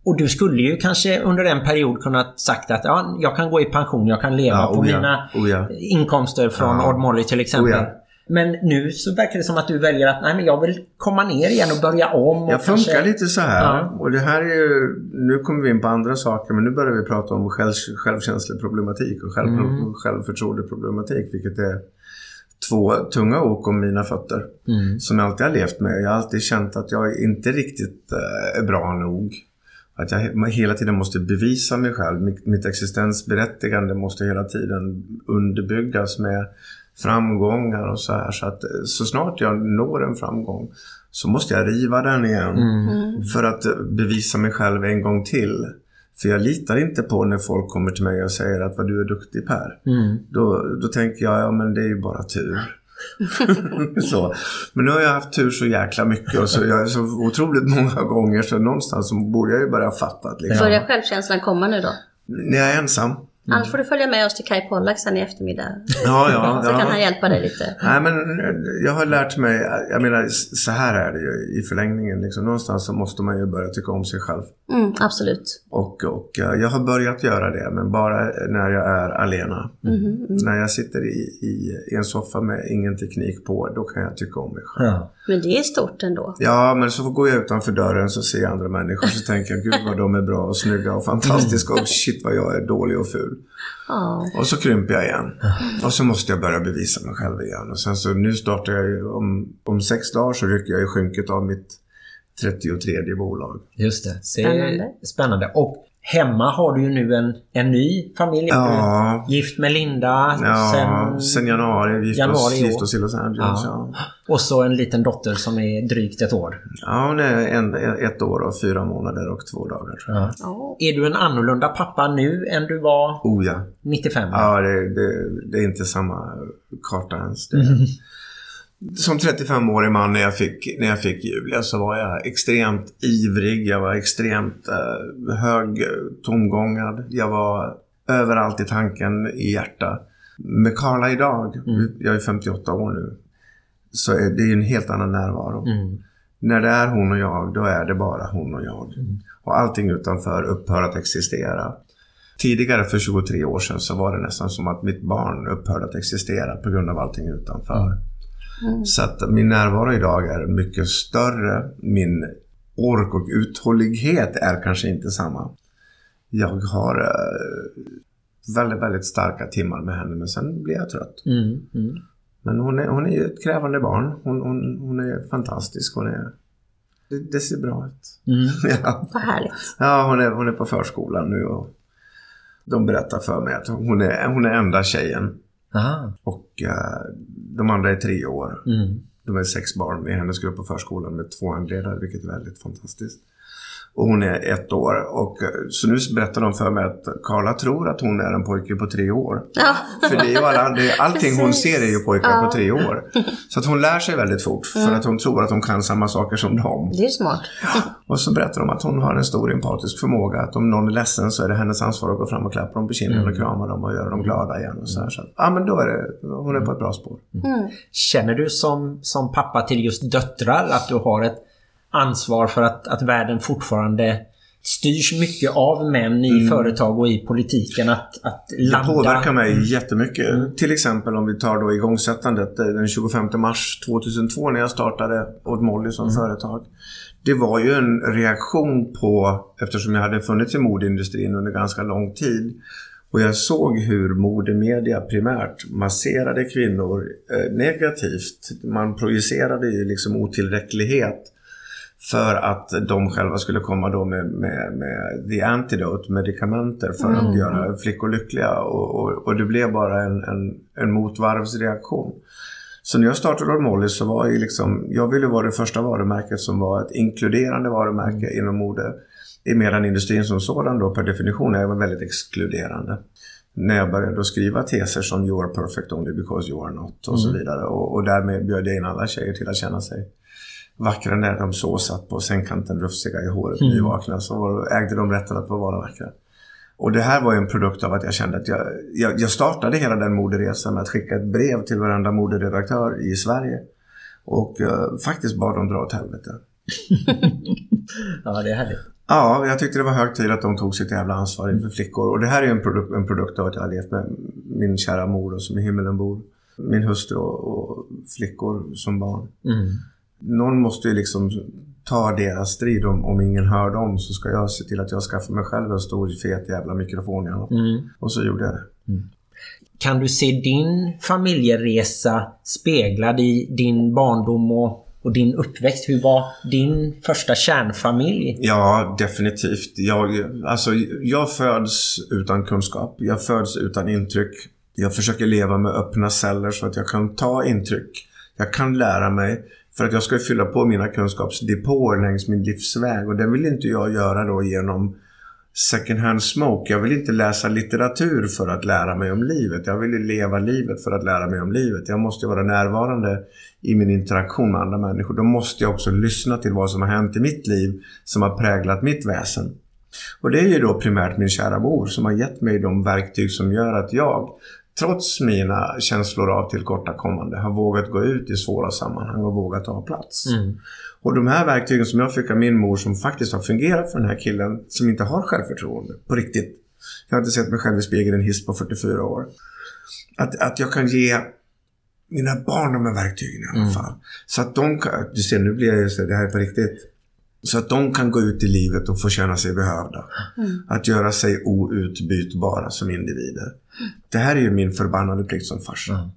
Och du skulle ju kanske under en period kunna sagt att ja, jag kan gå i pension, jag kan leva Ja, på oh ja, mina oh ja. inkomster från Ja. Odd Molly till exempel. Oh Men nu så verkar det som att du väljer att nej men jag vill komma ner igen och börja om. Och Jag funkar kanske- lite så här. Ja. Och det här är ju, nu kommer vi in på andra saker, men nu börjar vi prata om själv, självkänsleproblematik och själv, Mm. självförtroendeproblematik, vilket är två tunga ok om mina fötter. Mm. Som jag alltid har levt med. Jag har alltid känt att jag inte riktigt eh, är bra nog. Att jag he- hela tiden måste bevisa mig själv. Mitt, mitt existensberättigande måste hela tiden underbyggas med framgångar och så här. Så att eh, så snart jag når en framgång så måste jag riva den igen. För att eh, bevisa mig själv en gång till. För jag litar inte på när folk kommer till mig och säger att vad du är duktig Per. Mm. Då, då tänker jag, ja men det är ju bara tur. [LAUGHS] så. Men nu har jag haft tur så jäkla mycket och så, jag, så otroligt många gånger så någonstans så borde jag ju börja fatta att liksom, Börjar självkänslan komma nu då? när jag är ensam. Annars får du följa med oss till Kai Pollak sen i eftermiddag. Ja, ja. Så ja. kan han hjälpa dig lite. Nej, men jag har lärt mig, jag menar så här är det ju i förlängningen. Liksom, någonstans så måste man ju börja tycka om sig själv. Mm, absolut. Och, och eh, jag har börjat göra det, men bara när jag är alena. När jag sitter i, i, i en soffa med ingen teknik på, då kan jag tycka om mig själv. Ja. Men det är stort ändå. Ja, men så går jag utanför dörren så ser jag andra människor så tänker jag, gud vad de är bra och snygga och fantastiska [LAUGHS] och shit vad jag är dålig och ful. Ja. Och så krymper jag igen. Och så måste jag börja bevisa mig själv igen. Och sen så nu startar jag ju, om, om sex dagar så rycker jag i skynket av mitt 33 bolag. Just det. det Spännande. spännande. Och hemma har du ju nu en, en ny familj. Ja. Gift med Linda. Ja, sen, sen, januari. Vi gift januari oss, gift oss i Los Angeles. Ja. Ja. Och så en liten dotter som är drygt ett år. Ja, hon är en, ett år och fyra månader och två dagar. Ja. Ja. Är du en annorlunda pappa nu än du var Oh ja. 95? Ja, det, det, det är inte samma karta ens. Det. Som 35-årig man när jag, fick, när jag fick Julia så var jag extremt ivrig. Jag var extremt eh, hög tomgångad. Jag var överallt i tanken, i hjärta. Med Carla idag, jag är 58 år nu, så är det ju en helt annan närvaro. Mm. När det är hon och jag, då är det bara hon och jag. Och allting utanför upphör att existera. Tidigare för 23 år sedan så var det nästan som att mitt barn upphörde att existera på grund av allting utanför. Så att min närvaro idag är mycket större. Min ork och uthållighet är kanske inte samma. Jag har eh, väldigt, väldigt starka timmar med henne men sen blir jag trött. Mm. Mm. Men hon är, hon är ju ett krävande barn. Hon, hon, hon är fantastisk. Hon är, det, det ser bra ut. Mm. [LAUGHS] Ja, Vad härligt. ja hon, är, hon är på förskolan nu och de berättar för mig att hon är, hon är enda tjejen. Aha. Och eh, de andra är tre år. Mm. De är sex barn i hennes grupp på förskolan med två handledare, vilket är väldigt fantastiskt. Och hon är ett år. Och, eh, så nu berättar de för mig att Carla tror att hon är en pojke på tre år. Ja. För det är ju alla, det är, [LAUGHS] allting hon Precis. ser är ju pojkar Ja. på tre år. Så att hon lär sig väldigt fort för att hon tror att hon kan samma saker som dem. Det är smart. Och så berättar de att hon har en stor empatisk förmåga. Att om någon är ledsen så är det hennes ansvar att gå fram och klappa dem på kinden och krama dem och göra dem glada igen. Och så här. Så att, ja men då är det, hon är på ett bra spår. Känner du som, som pappa till just döttrar att du har ett ansvar för att, att världen fortfarande styrs mycket av män i företag och i politiken att, att Det landa... påverkar mig jättemycket. Till exempel om vi tar då igångsättandet eh, den 25 mars 2002 när jag startade Odd Molly som företag. Det var ju en reaktion på, eftersom jag hade funnits i modeindustrin under ganska lång tid och jag såg hur modemedia primärt masserade kvinnor eh, negativt. Man projicerade ju liksom otillräcklighet för att de själva skulle komma då med, med, med the antidote, medikamenter för att göra flickor lyckliga. Och, och, och det blev bara en, en, en motvarvsreaktion. Så när jag startade Lord Molly så var jag liksom, jag ville vara det första varumärket som var ett inkluderande varumärke inom mode. Medan industrin som sådan då per definition är väldigt exkluderande. När jag började skriva teser som You are perfect only because you are not och så vidare. Och, och därmed bjöd jag in alla tjejer till att känna sig vackra när de så satt på sängkanten rufsiga i håret nyvakna så var, ägde de rätten att få vara vackra. Och det här var ju en produkt av att jag kände att jag, jag, jag startade hela den moderesan med att skicka ett brev till varenda moderedaktör i Sverige. Och eh, faktiskt bad dem dra åt helvete. [LAUGHS] Ja, det är härligt. Ja, jag tyckte det var hög tid att de tog sitt jävla ansvar inför flickor. Och det här är en produkt, en produkt av att jag har levt med min kära mor som i himmelen bor. min hustru och, och flickor som barn. Mm. Någon måste ju liksom ta deras strid. Om, om ingen hör dem så ska jag se till att jag skaffar mig själv en stor fet jävla mikrofon. Mm. Och så gjorde jag det. Kan du se din familjeresa speglad i din barndom och, och din uppväxt? Hur var din första kärnfamilj? Ja, definitivt. Jag, alltså, jag föds utan kunskap. Jag föds utan intryck. Jag försöker leva med öppna celler så att jag kan ta intryck. Jag kan lära mig. För att jag ska ju fylla på mina kunskapsdepåer längs min livsväg. Och det vill inte jag göra då genom second hand smoke. Jag vill inte läsa litteratur för att lära mig om livet. Jag vill ju leva livet för att lära mig om livet. Jag måste vara närvarande i min interaktion med andra människor. Då måste jag också lyssna till vad som har hänt i mitt liv som har präglat mitt väsen. Och det är ju då primärt min kära mor som har gett mig de verktyg som gör att jag, trots mina känslor av tillkortakommande, har vågat gå ut i svåra sammanhang och vågat ta plats. Och de här verktygen som jag fick av min mor som faktiskt har fungerat för den här killen som inte har självförtroende på riktigt. Jag har inte sett mig själv i spegeln en hiss på 44 år. Att, att jag kan ge mina barn de här verktygen i alla fall. Så att de kan, du ser nu blir jag just det, här är på riktigt. Så att de kan gå ut i livet och få känna sig behövda. Att göra sig outbytbara som individer. Det här är ju min förbannade plikt som farsa.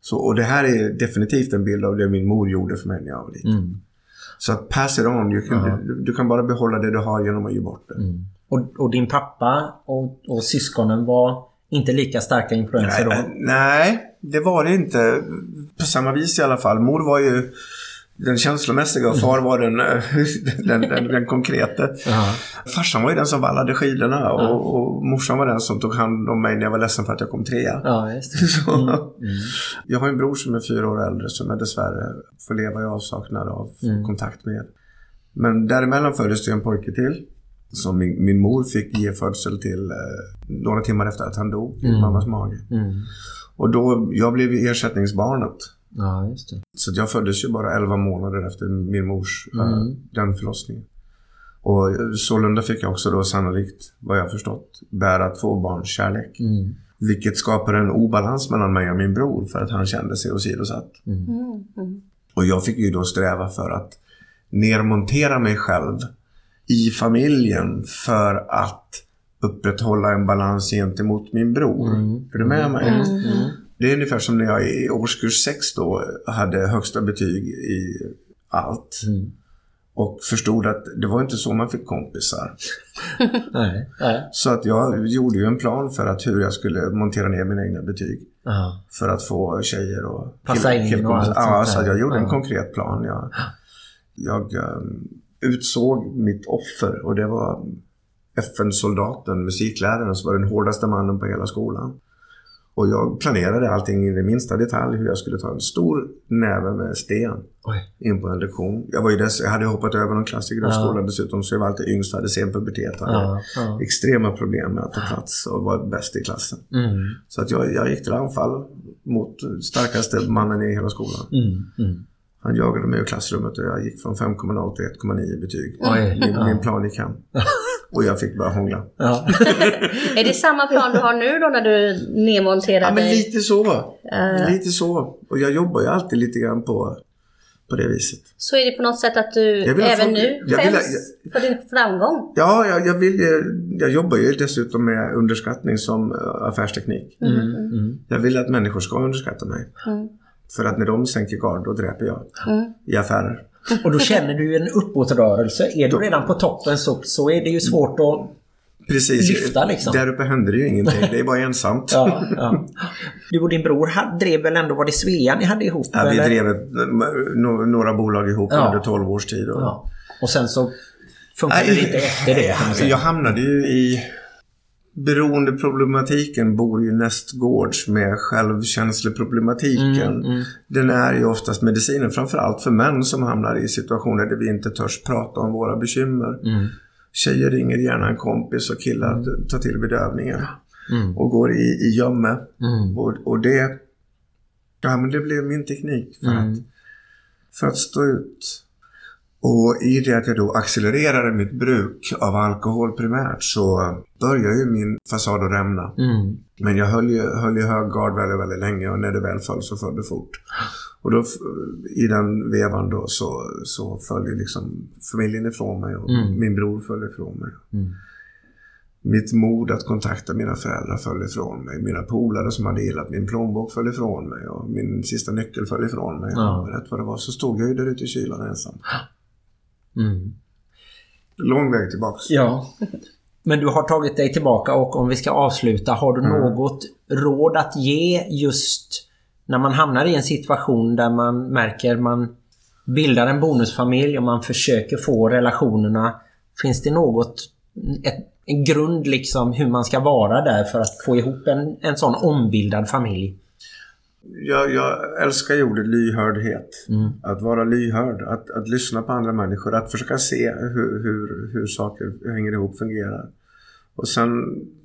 Så, och det här är definitivt en bild av det min mor gjorde för mig när jag var liten. Så att pass it on. Du kan, du, du kan bara behålla det du har genom att ge bort det. Och, och din pappa och, och syskonen var inte lika starka influenser då? Nej, nej, det var det inte. På samma vis i alla fall. Mor var ju den känslomässiga och far var den, eh, [LAUGHS] den, den, den konkreta. Ja. Farsan var ju den som vallade skidorna och, och morsan var den som tog hand om mig när jag var ledsen för att jag kom trea. Ja, just det. [LAUGHS] Så, Jag har en bror som är fyra år äldre som jag dessvärre får leva i avsaknad av kontakt med. Men däremellan föddes det en pojke till. Som min, min mor fick ge födsel till eh, några timmar efter att han dog i mammas mage. Mm. Och då, jag blev ersättningsbarnet. Ja, just det. Så jag föddes ju bara 11 månader efter min mors, eh, den förlossningen. Och sålunda fick jag också då sannolikt, vad jag förstått, bära två barns kärlek. Vilket skapade en obalans mellan mig och min bror för att han kände sig åsidosatt. Och jag fick ju då sträva för att nermontera mig själv i familjen för att upprätthålla en balans gentemot min bror. Är du med mig? Det är ungefär som när jag i årskurs 6 då hade högsta betyg i allt. Och förstod att det var inte så man fick kompisar. [LAUGHS] Nej. Nej. Så att jag gjorde ju en plan för att hur jag skulle montera ner mina egna betyg. Ja. För att få tjejer och Passa in och killkompisar. allt Ja, så jag gjorde en Ja. konkret plan. Jag, jag um, utsåg mitt offer och det var FN-soldaten, musikläraren, som var den hårdaste mannen på hela skolan. Och jag planerade allting i minsta detalj hur jag skulle ta en stor näve med sten Oj. in på en lektion. Jag, var ju dess, jag hade hoppat över någon klass i grundskolan dessutom så jag var alltid yngst, hade sen pubertet. Hade Ja, ja. extrema problem med att ta plats och var bäst i klassen. Mm. Så att jag, jag gick till anfall mot starkaste mannen i hela skolan. Mm. Mm. Han jagade mig ur klassrummet och jag gick från 5,0 till 1,9 i betyg. Oj. Min, Ja. min plan gick hem. Och jag fick börja hångla. Ja. [LAUGHS] Är det samma plan du har nu då när du nedmonterar Ja, men dig? lite så. Eh. Lite så. Och jag jobbar ju alltid lite grann på, på det viset. Så är det på något sätt att du Jag vill även nu jag vill- skäms för din framgång? Ja, jag, jag, vill, jag jobbar ju dessutom med underskattning som eh, affärsteknik. Mm. Jag vill att människor ska underskatta mig. Mm. För att när de sänker gard, då dräper jag. I affärer. Och då känner du ju en uppåtrörelse. Är du redan på toppen så, så är det ju svårt att... Precis. Lyfta, liksom. Där uppe händer det ju ingenting. [LAUGHS] Det är bara ensamt. Ja, ja. Du och din bror hade- drev väl ändå, var det Svea ni hade ihop? Ja, vi eller? drev ett, no, några bolag ihop Ja. under 12 års tid. Och, Ja. Och sen så funkade det inte efter det. Jag hamnade ju i... Beroendeproblematiken bor ju nästgårds med självkänsleproblematiken. Mm, Den är ju oftast medicinen, framförallt för män som hamnar i situationer där vi inte törs prata om våra bekymmer. Mm. Tjejer ringer gärna en kompis och killar tar till bedövningen. Mm. Och går i, i gömme. Mm. Och, och det... Ja, men det blev min teknik för, Mm. att, för att stå ut. Och i det att jag då accelererade mitt bruk av alkohol primärt så började ju min fasad att rämna. Mm. Men jag höll ju, höll ju hög gard väldigt, väldigt länge och när det väl föll så föll det fort. Och då i den vevan då så, så föll ju liksom familjen ifrån mig och Mm. min bror föll ifrån mig. Mm. Mitt mod att kontakta mina föräldrar föll ifrån mig. Mina polare som hade gillat min plånbok föll ifrån mig och min sista nyckel föll ifrån mig. Ja. Och rätt vad det var så stod jag ju där ute i kylan ensam. [GASPS] Mm. Lång väg tillbaks. Ja. Men du har tagit dig tillbaka och om vi ska avsluta, har du Mm. något råd att ge just när man hamnar i en situation där man märker man bildar en bonusfamilj och man försöker få relationerna. Finns det något, ett, en grund liksom hur man ska vara där för att få ihop en, en sån ombildad familj? Jag, jag älskar ju ordet lyhördhet. Mm. Att vara lyhörd, att, att lyssna på andra människor, att försöka se hur, hur, hur saker hänger ihop, fungerar. Och sen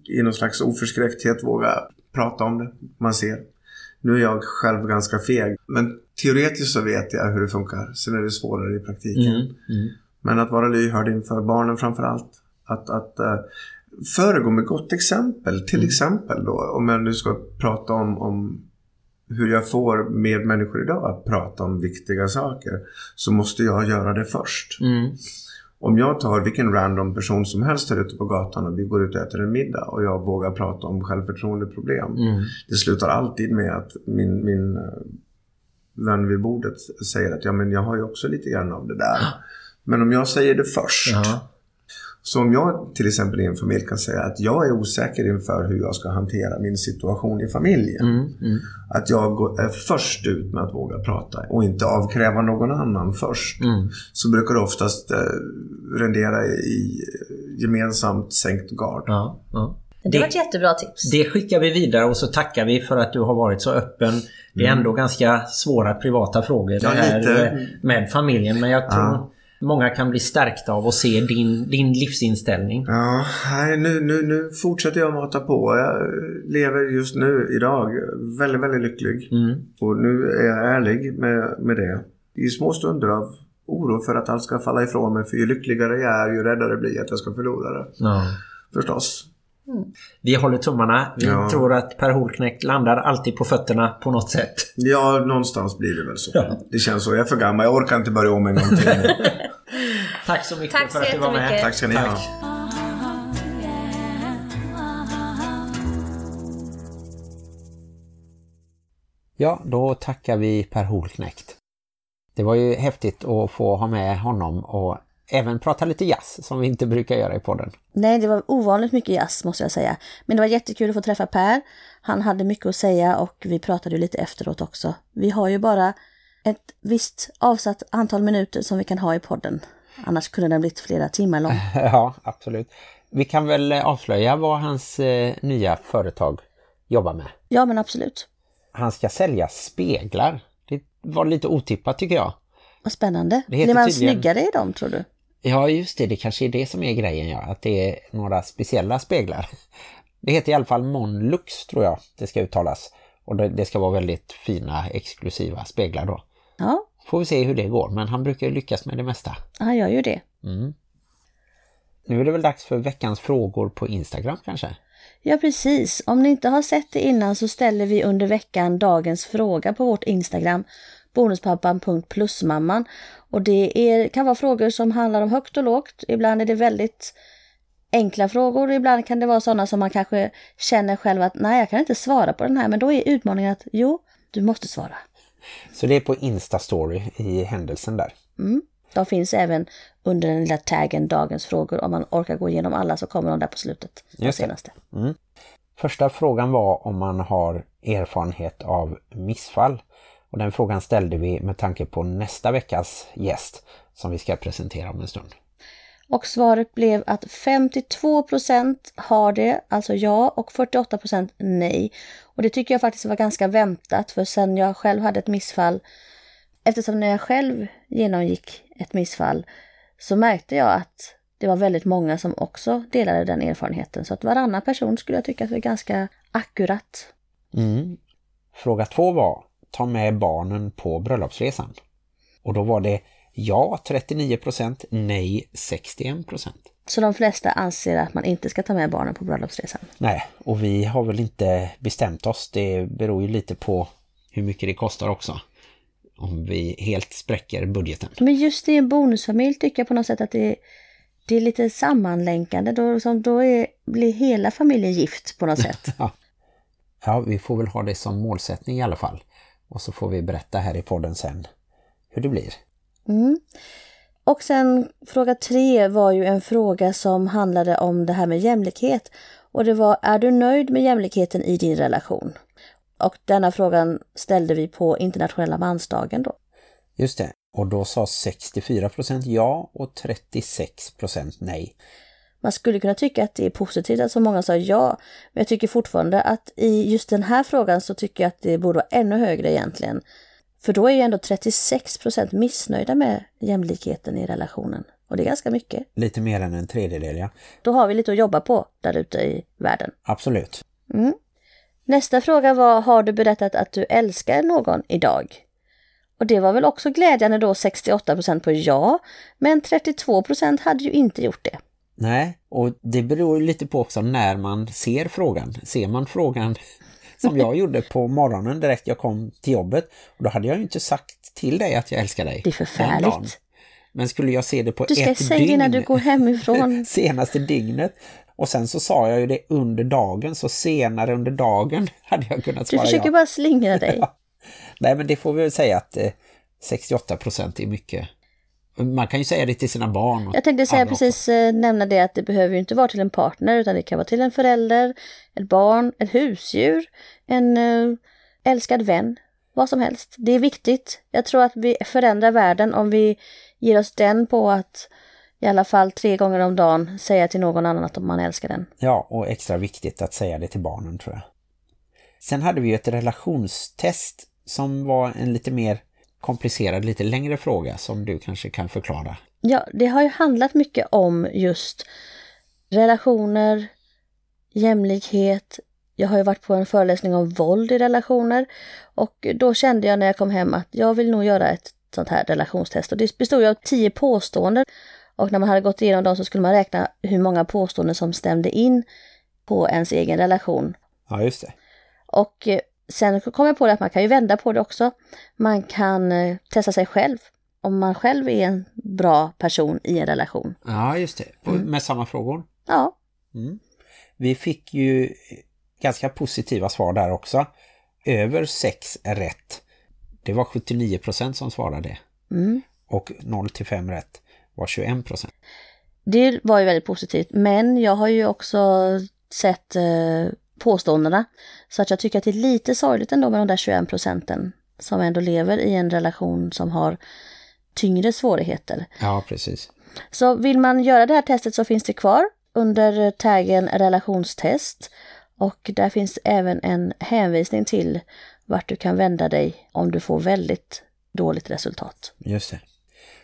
i någon slags oförskräckthet våga prata om det man ser. Nu är jag själv ganska feg, men teoretiskt så vet jag hur det funkar. Sen är det svårare i praktiken. Mm. Mm. Men att vara lyhörd inför barnen framför allt. Att, att uh, föregå med gott exempel. Till exempel då, om jag nu ska prata om, om hur jag får medmänniskor idag att prata om viktiga saker. Så måste jag göra det först. Mm. Om jag tar vilken random person som helst här ute på gatan och vi går ut och äter en middag och jag vågar prata om självförtroendeproblem. Mm. Det slutar alltid med att min, min eh, vän vid bordet säger att ja, men jag har ju också lite grann av det där. Men om jag säger det först. Ja. Så om jag till exempel i en familj kan säga att jag är osäker inför hur jag ska hantera min situation i familjen. Mm. Mm. Att jag går- är först ut med att våga prata och inte avkräva någon annan först. Mm. Så brukar det oftast eh, rendera i gemensamt sänkt gard. Ja. Ja. Det var ett jättebra tips. Det skickar vi vidare och så tackar vi för att du har varit så öppen. Det är ändå ganska svåra privata frågor det Ja, med familjen. Men jag tror Ja. Många kan bli stärkta av att se din, din livsinställning. Ja, nej, nu, nu, nu fortsätter jag mata på. Jag lever just nu, idag, väldigt, väldigt lycklig. Mm. Och nu är jag ärlig med, med det. I små stunder av oro för att allt ska falla ifrån mig. För ju lyckligare jag är, ju räddare blir jag att jag ska förlora det. Ja. Förstås. Vi håller tummarna. Vi Ja. tror att Per Holknekt landar alltid på fötterna på något sätt. Ja, någonstans blir det väl så. Ja. Det känns så. Jag är för gammal. Jag orkar inte börja om en gång till. [LAUGHS] Tack så mycket Tack för så att du var med. Tack ska ni ha. Tack. Ja, då tackar vi Per Holknekt. Det var ju häftigt att få ha med honom och även prata lite jazz som vi inte brukar göra i podden. Nej, det var ovanligt mycket jazz måste jag säga. Men det var jättekul att få träffa Per. Han hade mycket att säga och vi pratade lite efteråt också. Vi har ju bara ett visst avsatt antal minuter som vi kan ha i podden. Annars kunde den blivit flera timmar lång. [LAUGHS] Ja, absolut. Vi kan väl avslöja vad hans eh, nya företag jobbar med. Ja, men absolut. Han ska sälja speglar. Det var lite otippat tycker jag. Vad spännande. Blir man tydligen- snyggare i dem tror du? Ja, just det. Det kanske är det som är grejen, ja. Att det är några speciella speglar. [LAUGHS] Det heter i alla fall Monlux, tror jag det ska uttalas. Och det, ska vara väldigt fina, exklusiva speglar då. Ja, Får vi se hur det går, men han brukar lyckas med det mesta. han gör ju det. Mm. Nu är det väl dags för veckans frågor på Instagram kanske? Ja, precis. Om ni inte har sett det innan så ställer vi under veckan dagens fråga på vårt Instagram, bonuspappan.plusmamman. Och det är, kan vara frågor som handlar om högt och lågt. Ibland är det väldigt enkla frågor. Ibland kan det vara sådana som man kanske känner själv att nej, jag kan inte svara på den här. Men då är utmaningen att jo, du måste svara. Så det är på Instastory i händelsen där. Mm. De finns även under den lilla taggen dagens frågor. Om man orkar gå igenom alla så kommer de där på slutet. Just senaste. Första frågan var om man har erfarenhet av missfall. Och den frågan ställde vi med tanke på nästa veckas gäst som vi ska presentera om en stund. Och svaret blev att 52% har det, alltså ja, och 48% nej. Och det tycker jag faktiskt var ganska väntat, för sen jag själv hade ett missfall, eftersom när jag själv genomgick ett missfall, så märkte jag att det var väldigt många som också delade den erfarenheten. Så att varannan person skulle jag tycka att det är ganska akkurat. Mm. Fråga två var ta med barnen på bröllopsresan. Och då var det ja 39%, nej 61%. Så de flesta anser att man inte ska ta med barnen på bröllopsresan. Nej, och vi har väl inte bestämt oss. Det beror ju lite på hur mycket det kostar också. Om vi helt spräcker budgeten. Men just i en bonusfamilj tycker jag på något sätt att det är, det är lite sammanlänkande. Då, som, då är, blir hela familjen gift på något sätt. Ja. [LAUGHS] ja, vi får väl ha det som målsättning i alla fall. Och så får vi berätta här i podden sen hur det blir. Mm. Och sen fråga tre var ju en fråga som handlade om det här med jämlikhet. Och det var, är du nöjd med jämlikheten i din relation? Och denna frågan ställde vi på internationella mansdagen då. Just det. Och då sa 64% ja och 36% nej. Man skulle kunna tycka att det är positivt att så många sa ja, men jag tycker fortfarande att i just den här frågan så tycker jag att det borde vara ännu högre egentligen. För då är ju ändå 36% missnöjda med jämlikheten i relationen. Och det är ganska mycket. Lite mer än en tredjedel, ja. Då har vi lite att jobba på där ute i världen. Absolut. Mm. Nästa fråga var, har du berättat att du älskar någon idag? Och det var väl också glädjande då 68% på ja, men 32% hade ju inte gjort det. Nej, och det beror lite på också när man ser frågan. Ser man frågan [LAUGHS] som jag gjorde på morgonen direkt jag kom till jobbet. Och då hade jag ju inte sagt till dig att jag älskar dig. Det är förfärligt. Men skulle jag se det på du ska ett säga dygn, det när du går hemifrån. [LAUGHS] senaste dygnet. Och sen så sa jag ju det under dagen, så senare under dagen [LAUGHS] hade jag kunnat Du svara försöker ja. bara slingra dig. Ja. Nej men det får vi väl säga att eh, 68% är mycket. Man kan ju säga det till sina barn. Jag tänkte säga också. precis eh, nämna det att det behöver ju inte vara till en partner utan det kan vara till en förälder, ett barn, ett husdjur, en eh, älskad vän, vad som helst. Det är viktigt. Jag tror att vi förändrar världen om vi ger oss den på att i alla fall tre gånger om dagen säga till någon annan att man älskar den. Ja, och extra viktigt att säga det till barnen tror jag. Sen hade vi ju ett relationstest som var en lite mer komplicerad, lite längre fråga som du kanske kan förklara. Ja, det har ju handlat mycket om just relationer, jämlikhet. Jag har ju varit på en föreläsning om våld i relationer och då kände jag när jag kom hem att jag vill nog göra ett sånt här relationstest. Och det bestod ju av tio påståenden och när man hade gått igenom dem så skulle man räkna hur många påståenden som stämde in på ens egen relation. Ja, just det. Och eh, sen kom jag på det att man kan ju vända på det också. Man kan eh, testa sig själv. Om man själv är en bra person i en relation. Ja, just det. På, Med samma frågor. Ja, Vi fick ju ganska positiva svar där också. Över sex är rätt. Det var 79% som svarade. Och 0 till 5 rätt var 21%. det var ju väldigt positivt. Men jag har ju också sett eh, påståendena. Så att jag tycker att det är lite sorgligt ändå med de där 21 procenten som ändå lever i en relation som har tyngre svårigheter. Ja, precis. Så vill man göra det här testet så finns det kvar under taggen relationstest. Och där finns även en hänvisning till vart du kan vända dig om du får väldigt dåligt resultat. Just det.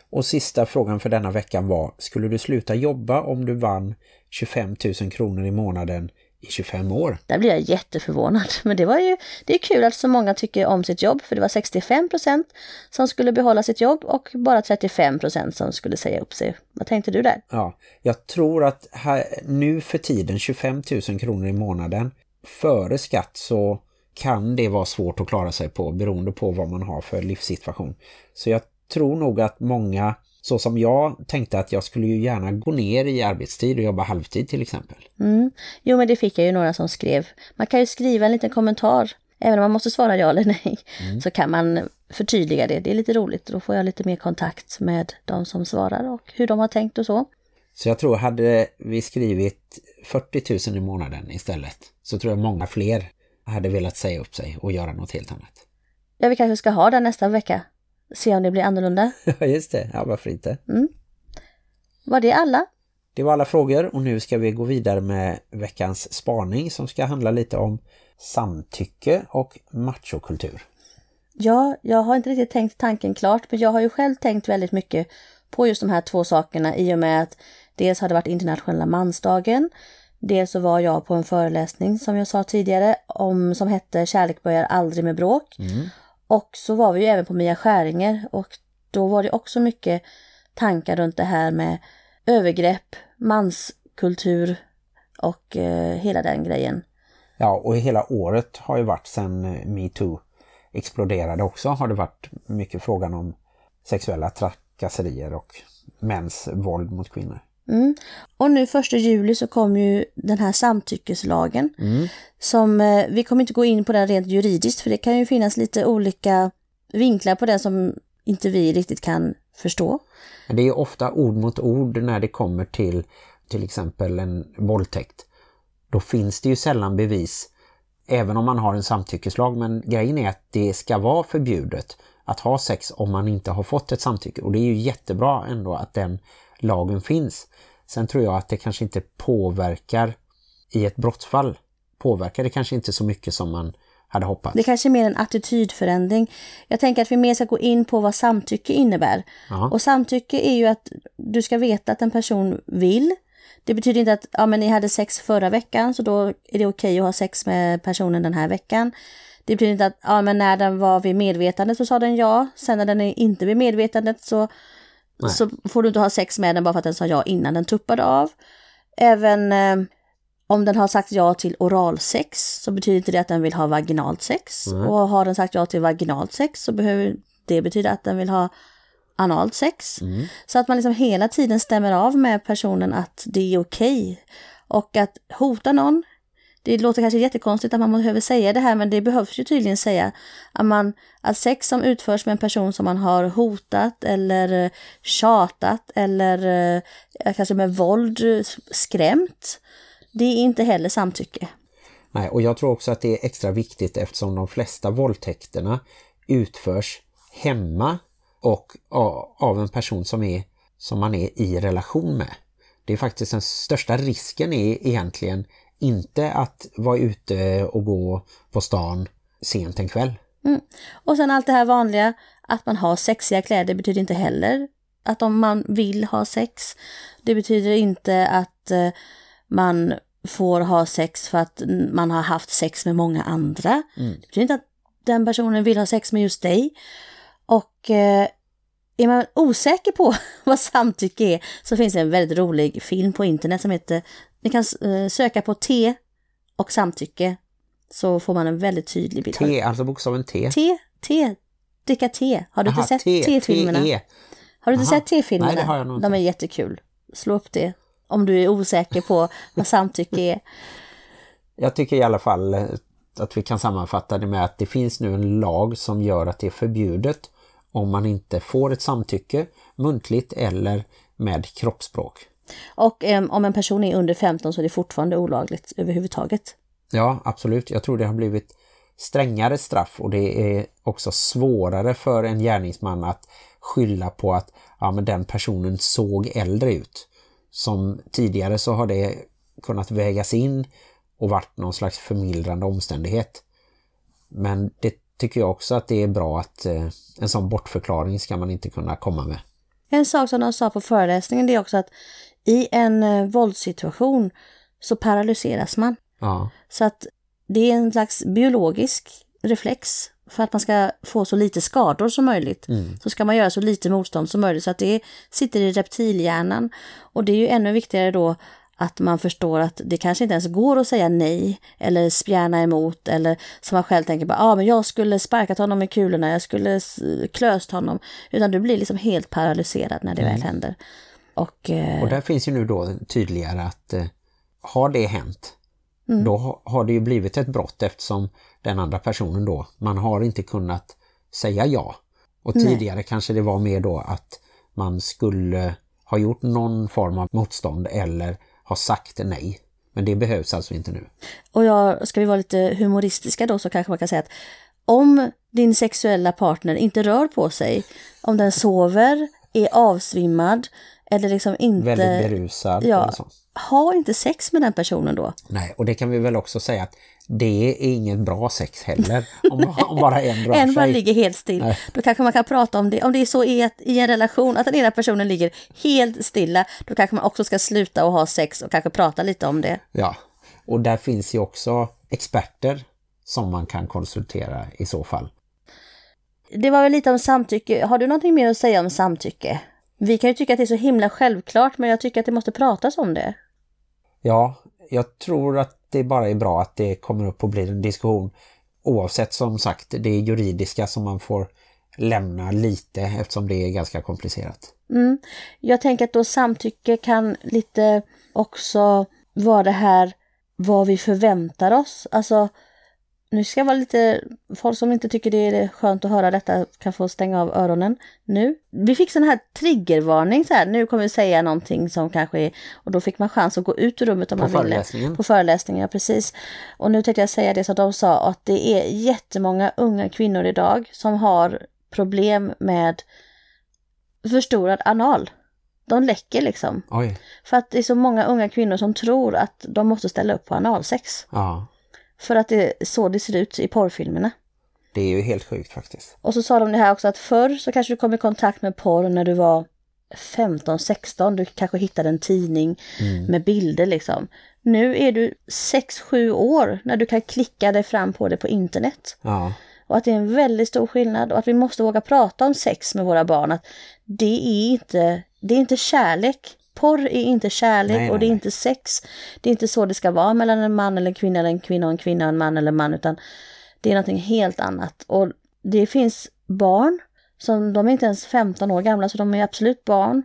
Och sista frågan för denna veckan var, skulle du sluta jobba om du vann 25 000 kronor i månaden i 25 år? Där blir jag jätteförvånad. [LAUGHS] Men det var ju det är kul att så många tycker om sitt jobb. För det var 65 procent som skulle behålla sitt jobb och bara 35 procent som skulle säga upp sig. Vad tänkte du där? Ja, jag tror att här, nu för tiden 25 000 kronor i månaden före skatt så kan det vara svårt att klara sig på beroende på vad man har för livssituation. Så jag tror nog att många, så som jag tänkte att jag skulle ju gärna gå ner i arbetstid och jobba halvtid till exempel. Mm. Jo, men det fick jag ju några som skrev. Man kan ju skriva en liten kommentar. Även om man måste svara ja eller nej. Så kan man förtydliga det. Det är lite roligt. Då får jag lite mer kontakt med de som svarar och hur de har tänkt och så. Så jag tror hade vi skrivit 40 000 i månaden istället så tror jag många fler hade velat säga upp sig och göra något helt annat. Ja, vi kanske ska ha den nästa vecka. Se om det blir annorlunda. [LAUGHS] Ja, just det. Ja, varför inte? Var det alla? Det var alla frågor och nu ska vi gå vidare med veckans spaning som ska handla lite om samtycke och machokultur. Ja, jag har inte riktigt tänkt tanken klart, men jag har ju själv tänkt väldigt mycket på just de här två sakerna i och med att dels har det varit internationella mansdagen, dels så var jag på en föreläsning som jag sa tidigare om som hette Kärlek börjar aldrig med bråk. Och så var vi ju även på Mia Skäringer och då var det också mycket tankar runt det här med övergrepp, manskultur och eh, hela den grejen. Ja, och hela året har ju varit sedan eh, MeToo exploderade också har det varit mycket frågan om sexuella trakasserier och mäns våld mot kvinnor. Mm. Och nu första juli så kom ju den här samtyckeslagen Mm. som, eh, vi kommer inte gå in på den rent juridiskt för det kan ju finnas lite olika vinklar på den som inte vi riktigt kan förstå. Det är ofta ord mot ord när det kommer till till exempel en våldtäkt. Då finns det ju sällan bevis även om man har en samtyckeslag men grejen är att det ska vara förbjudet att ha sex om man inte har fått ett samtycke och det är ju jättebra ändå att den lagen finns. Sen tror jag att det kanske inte påverkar i ett brottsfall påverkar det kanske inte så mycket som man hade hoppats. Det kanske är mer en attitydförändring. Jag tänker att vi mer ska gå in på vad samtycke innebär. Ja. Och samtycke är ju att du ska veta att en person vill. Det betyder inte att ja, men ni hade sex förra veckan så då är det okej att ha sex med personen den här veckan. Det betyder inte att ja, men när den var vid medvetandet så sa den ja. Sen när den är inte vid medvetandet så, Nej. så får du inte ha sex med den bara för att den sa ja innan den tuppade av. Även eh, om den har sagt ja till oralsex så betyder inte det att den vill ha vaginalt sex. Nej. Och har den sagt ja till vaginalt sex så behöver det betyda att den vill ha analt sex. Så att man liksom hela tiden stämmer av med personen att det är okej. Och att hota någon, det låter kanske jättekonstigt att man behöver säga det här men det behövs ju tydligen säga att, man, att sex som utförs med en person som man har hotat eller eh, tjatat eller eh, kanske med våld eh, skrämt, det är inte heller samtycke. Nej, och jag tror också att det är extra viktigt eftersom de flesta våldtäkterna utförs hemma och av en person som, är, som man är i relation med. Det är faktiskt den största risken är egentligen inte att vara ute och gå på stan sent en kväll. Och sen allt det här vanliga, att man har sexiga kläder betyder inte heller att om man vill ha sex. Det betyder inte att eh, man får ha sex för att man har haft sex med många andra. Det betyder inte att den personen vill ha sex med just dig. Och eh, är man osäker på [LAUGHS] vad samtycke är så finns det en väldigt rolig film på internet som heter, ni kan eh, söka på T och samtycke så får man en väldigt tydlig bild. T, alltså bokstaven T. T, T, dricka te. Har du Aha, inte sett T, T-filmerna? TE. Har du inte Aha. sett T-filmerna? Nej, det har jag nog inte. De är jättekul. Slå upp det om du är osäker på vad samtycke är. Jag tycker i alla fall eh, att vi kan sammanfatta det med att det finns nu en lag som gör att det är förbjudet om man inte får ett samtycke, muntligt eller med kroppsspråk. Och em, om en person är under 15 så är det fortfarande olagligt överhuvudtaget. Ja, absolut. Jag tror det har blivit strängare straff och det är också svårare för en gärningsman att skylla på att ja, men den personen såg äldre ut. Som tidigare så har det kunnat vägas in och varit någon slags förmildrande omständighet. Men det tycker jag också att det är bra att eh, en sån bortförklaring ska man inte kunna komma med. En sak som de sa på föreläsningen det är också att i en eh, våldssituation så paralyseras man. Ja, Så att det är en slags biologisk reflex för att man ska få så lite skador som möjligt. Så ska man göra så lite motstånd som möjligt så att det sitter i reptilhjärnan. Och det är ju ännu viktigare då att man förstår att det kanske inte ens går att säga nej eller spjärna emot eller som man själv tänker bara, ja ah, men jag skulle sparkat honom med kulorna, jag skulle klöst honom. Utan du blir liksom helt paralyserad när det väl händer. Och, eh, Och där finns ju nu då tydligare att eh, har det hänt då ha- har det ju blivit ett brott eftersom den andra personen då, man har inte kunnat säga ja. Och tidigare kanske det var mer då att man skulle ha gjort någon form av motstånd eller ha sagt nej. Men det behövs alltså inte nu. Och jag, ska vi vara lite humoristiska då så kanske man kan säga att om din sexuella partner inte rör på sig, om den sover, är avsvimmad eller liksom inte... Väldigt berusad Ja, ha inte sex med den personen då. Nej, och det kan vi väl också säga att det är inget bra sex heller. [LAUGHS] Om, om bara en rör En bara sig. ligger helt still. Nej. Då kanske man kan prata om det. Om det är så i, ett, i en relation att den ena personen ligger helt stilla, då kanske man också ska sluta och ha sex och kanske prata lite om det. Ja, och där finns ju också experter som man kan konsultera i så fall. Det var väl lite om samtycke. Har du någonting mer att säga om samtycke? Vi kan ju tycka att det är så himla självklart, men jag tycker att det måste pratas om det. Ja, jag tror att det bara är bra att det kommer upp och blir en diskussion. Oavsett som sagt, det är juridiska som man får lämna lite eftersom det är ganska komplicerat. Mm. Jag tänker att då samtycke kan lite också vara det här vad vi förväntar oss. Alltså, nu ska jag vara lite, folk som inte tycker det är skönt att höra detta kan få stänga av öronen nu. Vi fick sån här triggervarning så här, nu kommer vi säga någonting som kanske är, och då fick man chans att gå ut ur rummet om På man ville. föreläsningen. På föreläsningen, ja precis. Och nu tänkte jag säga det som de sa, att det är jättemånga unga kvinnor idag som har problem med förstorad anal. De läcker liksom. Oj, För att det är så många unga kvinnor som tror att de måste ställa upp på analsex. ja. För att det är så det ser ut i porrfilmerna. Det är ju helt sjukt faktiskt. Och så sa de det här också att förr så kanske du kom i kontakt med porr när du var 15-16. Du kanske hittade en tidning med bilder liksom. Nu är du 6-7 år när du kan klicka dig fram på det på internet. Ja, Och att det är en väldigt stor skillnad och att vi måste våga prata om sex med våra barn. Att det är inte, det är inte kärlek. Porr är inte kärlek Nej, och det är nej. inte sex. Det är inte så det ska vara mellan en man eller en kvinna eller en kvinna och en kvinna och en man eller en man utan det är någonting helt annat. Och det finns barn som de är inte ens 15 år gamla så de är absolut barn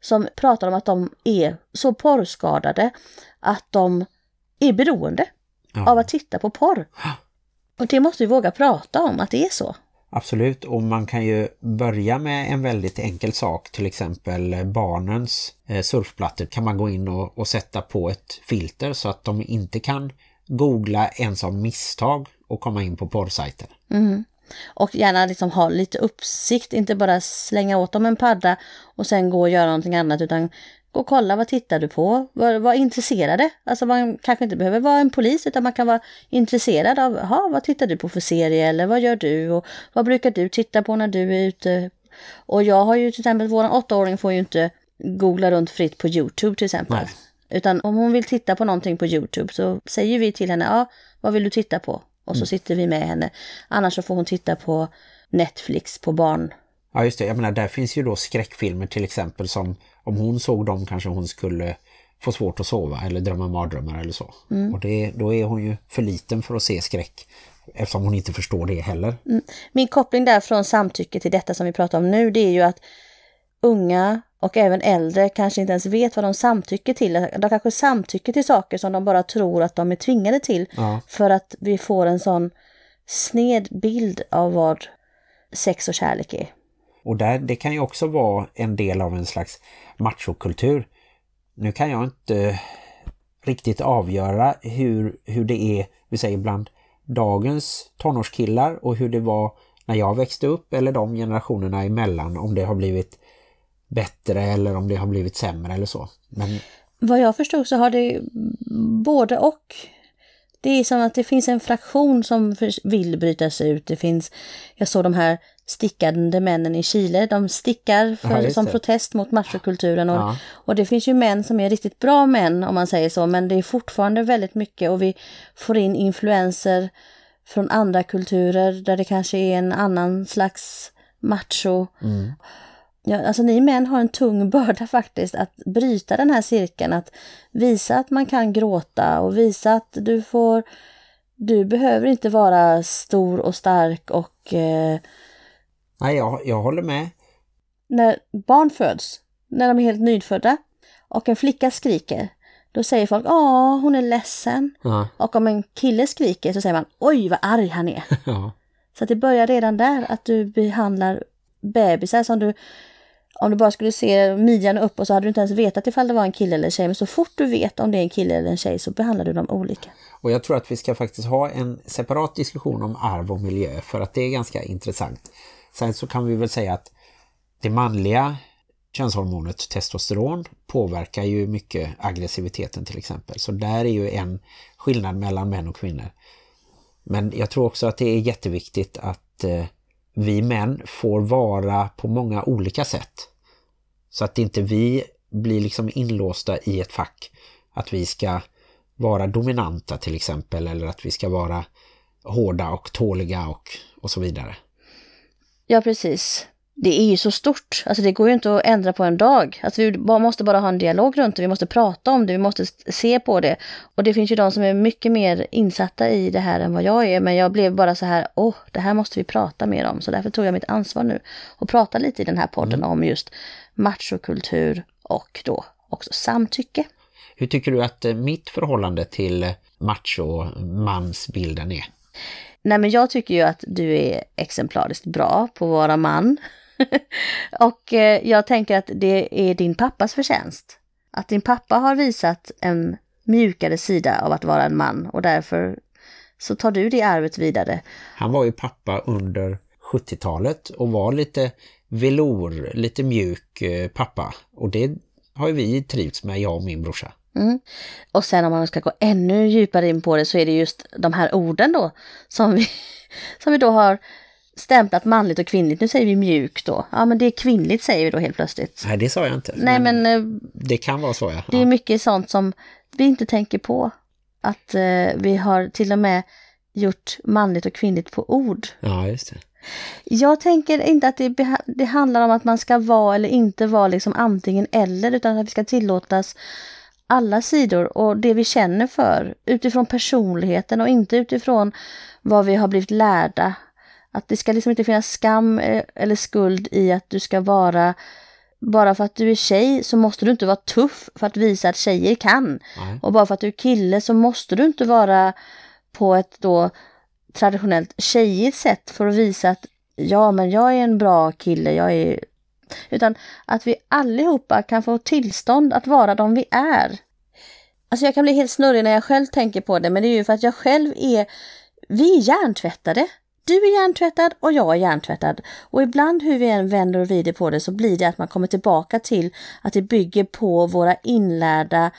som pratar om att de är så porrskadade att de är beroende Ja. av att titta på porr. [GASPS] Och det måste vi våga prata om, att det är så absolut. Och man kan ju börja med en väldigt enkel sak. Till exempel barnens eh, surfplattor kan man gå in och, och sätta på ett filter så att de inte kan googla ens av misstag och komma in på porrsajter. Mm. Och gärna liksom ha lite uppsikt, inte bara slänga åt dem en padda och sen gå och göra någonting annat utan och kolla vad tittar du på, var, var intresserade. Alltså man kanske inte behöver vara en polis utan man kan vara intresserad av, ha vad tittar du på för serie eller vad gör du och vad brukar du titta på när du är ute. Och jag har ju till exempel, våran åttaåring får ju inte googla runt fritt på Youtube till exempel. Nej. Utan om hon vill titta på någonting på Youtube så säger vi till henne, ja vad vill du titta på? Och så sitter vi med henne. Annars så får hon titta på Netflix på barn. Ja just det, jag menar där finns ju då skräckfilmer till exempel som om hon såg dem kanske hon skulle få svårt att sova eller drömma mardrömmar eller så. Och det, då är hon ju för liten för att se skräck eftersom hon inte förstår det heller. Min koppling där från samtycke till detta som vi pratar om nu det är ju att unga och även äldre kanske inte ens vet vad de samtycker till. De kanske samtycker till saker som de bara tror att de är tvingade till. Ja. För att vi får en sån sned bild av vad sex och kärlek är. Och där, det kan ju också vara en del av en slags machokultur. Nu kan jag inte riktigt avgöra hur, hur det är, vi säger bland dagens tonårskillar och hur det var när jag växte upp eller de generationerna emellan, om det har blivit bättre eller om det har blivit sämre eller så. Men Vad jag förstod så har det både och. Det är som att det finns en fraktion som vill bryta sig ut. Det finns, jag såg de här stickande männen i Chile. De stickar för, Ja, som det. protest mot machokulturen. Och, Ja. och det finns ju män som är riktigt bra män om man säger så. Men det är fortfarande väldigt mycket och vi får in influenser från andra kulturer där det kanske är en annan slags macho. Ja, alltså ni män har en tung [LAUGHS] börda faktiskt att bryta den här cirkeln, att visa att man kan gråta och visa att du får, du behöver inte vara stor och stark och eh, nej, jag, jag håller med. när barn föds, när de är helt nyfödda och en flicka skriker, då säger folk ja hon är ledsen. Ja, Och om en kille skriker så säger man oj vad arg han är. [LAUGHS] ja. Så att det börjar redan där att du behandlar bebisar som du om du bara skulle se midjan upp och så hade du inte ens vetat ifall det var en kille eller en tjej. Men så fort du vet om det är en kille eller en tjej så behandlar du dem olika. Och jag tror att vi ska faktiskt ha en separat diskussion om arv och miljö för att det är ganska intressant. Sen så kan vi väl säga att det manliga könshormonet testosteron påverkar ju mycket aggressiviteten till exempel. Så där är ju en skillnad mellan män och kvinnor. Men jag tror också att det är jätteviktigt att eh, vi män får vara på många olika sätt. Så att inte vi blir liksom inlåsta i ett fack. Att vi ska vara dominanta till exempel eller att vi ska vara hårda och tåliga och, och så vidare. Ja, precis. Det är ju så stort, alltså det går ju inte att ändra på en dag. Alltså vi måste bara ha en dialog runt det, vi måste prata om det, vi måste se på det. Och det finns ju de som är mycket mer insatta i det här än vad jag är, men jag blev bara så här, åh, det här måste vi prata mer om. Så därför tog jag mitt ansvar nu och prata lite i den här podden om just machokultur och då också samtycke. Hur tycker du att eh, mitt förhållande till macho-mansbilden är? Nej men jag tycker ju att du är exemplariskt bra på att vara man. [LAUGHS] och eh, jag tänker att det är din pappas förtjänst. Att din pappa har visat en mjukare sida av att vara en man och därför så tar du det arvet vidare. Han var ju pappa under 70-talet och var lite velour, lite mjuk eh, pappa. Och det har ju vi trivts med, jag och min brorsa. Mm. Och sen om man ska gå ännu djupare in på det så är det just de här orden då som vi, [LAUGHS] som vi då har stämplat manligt och kvinnligt. Nu säger vi mjuk då. Ja men det är kvinnligt säger vi då helt plötsligt. Nej det sa jag inte. Nej men, men eh, det kan vara så ja. Det är mycket sånt som vi inte tänker på. Att eh, vi har till och med gjort manligt och kvinnligt på ord. Ja just det. Jag tänker inte att det, det handlar om att man ska vara eller inte vara liksom antingen eller utan att vi ska tillåtas alla sidor och det vi känner för utifrån personligheten och inte utifrån vad vi har blivit lärda. Att det ska liksom inte finnas skam eh, eller skuld i att du ska vara bara för att du är tjej så måste du inte vara tuff för att visa att tjejer kan. Nej. Och bara för att du är kille så måste du inte vara på ett då traditionellt tjejigt sätt för att visa att ja, men jag är en bra kille, jag är... Utan att vi allihopa kan få tillstånd att vara de vi är. Alltså jag kan bli helt snurrig när jag själv tänker på det, men det är ju för att jag själv är... Vi är hjärntvättade. Du är hjärntvättad och jag är hjärntvättad. Och ibland hur vi än vänder och vrider på det så blir det att man kommer tillbaka till att det bygger på våra inlärda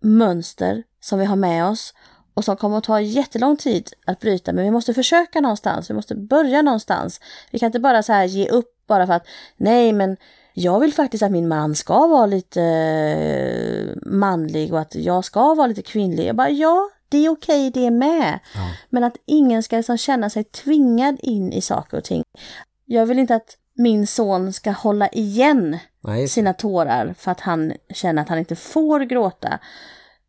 mönster som vi har med oss och som kommer att ta jättelång tid att bryta. Men vi måste försöka någonstans, vi måste börja någonstans. Vi kan inte bara så här ge upp bara för att nej men jag vill faktiskt att min man ska vara lite eh, manlig och att jag ska vara lite kvinnlig. Jag bara ja, det är okej det är med. Ja. Men att ingen ska liksom känna sig tvingad in i saker och ting. Jag vill inte att min son ska hålla igen Nej. sina tårar för att han känner att han inte får gråta.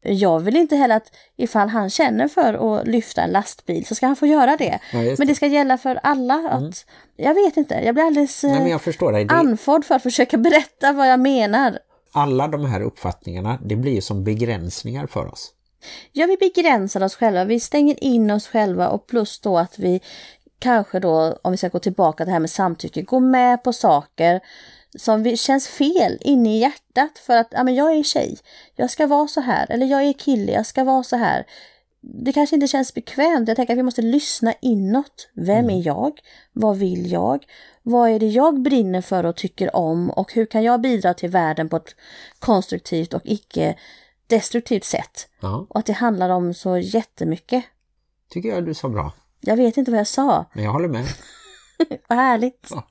Jag vill inte heller att ifall han känner för att lyfta en lastbil så ska han få göra det. Ja, det. Men det ska gälla för alla. Att, mm. Jag vet inte, jag blir alldeles Nej, men jag förstår dig. Det... andfådd för att försöka [LAUGHS] berätta vad jag menar. Alla de här uppfattningarna, det blir ju som begränsningar för oss. Ja, vi begränsar oss själva. Vi stänger in oss själva och plus då att vi kanske då, om vi ska gå tillbaka till det här med samtycke, går med på saker som känns fel inne i hjärtat för att ja, men jag är tjej, jag ska vara så här, eller jag är kille, jag ska vara så här. Det kanske inte känns bekvämt, jag tänker att vi måste lyssna inåt. Vem mm. är jag? Vad vill jag? Vad är det jag brinner för och tycker om och hur kan jag bidra till världen på ett konstruktivt och icke destruktivt sätt? Ja. Och att det handlar om så jättemycket. Tycker jag du sa bra. Jag vet inte vad jag sa. Men jag håller med. [LAUGHS] vad härligt. Ja.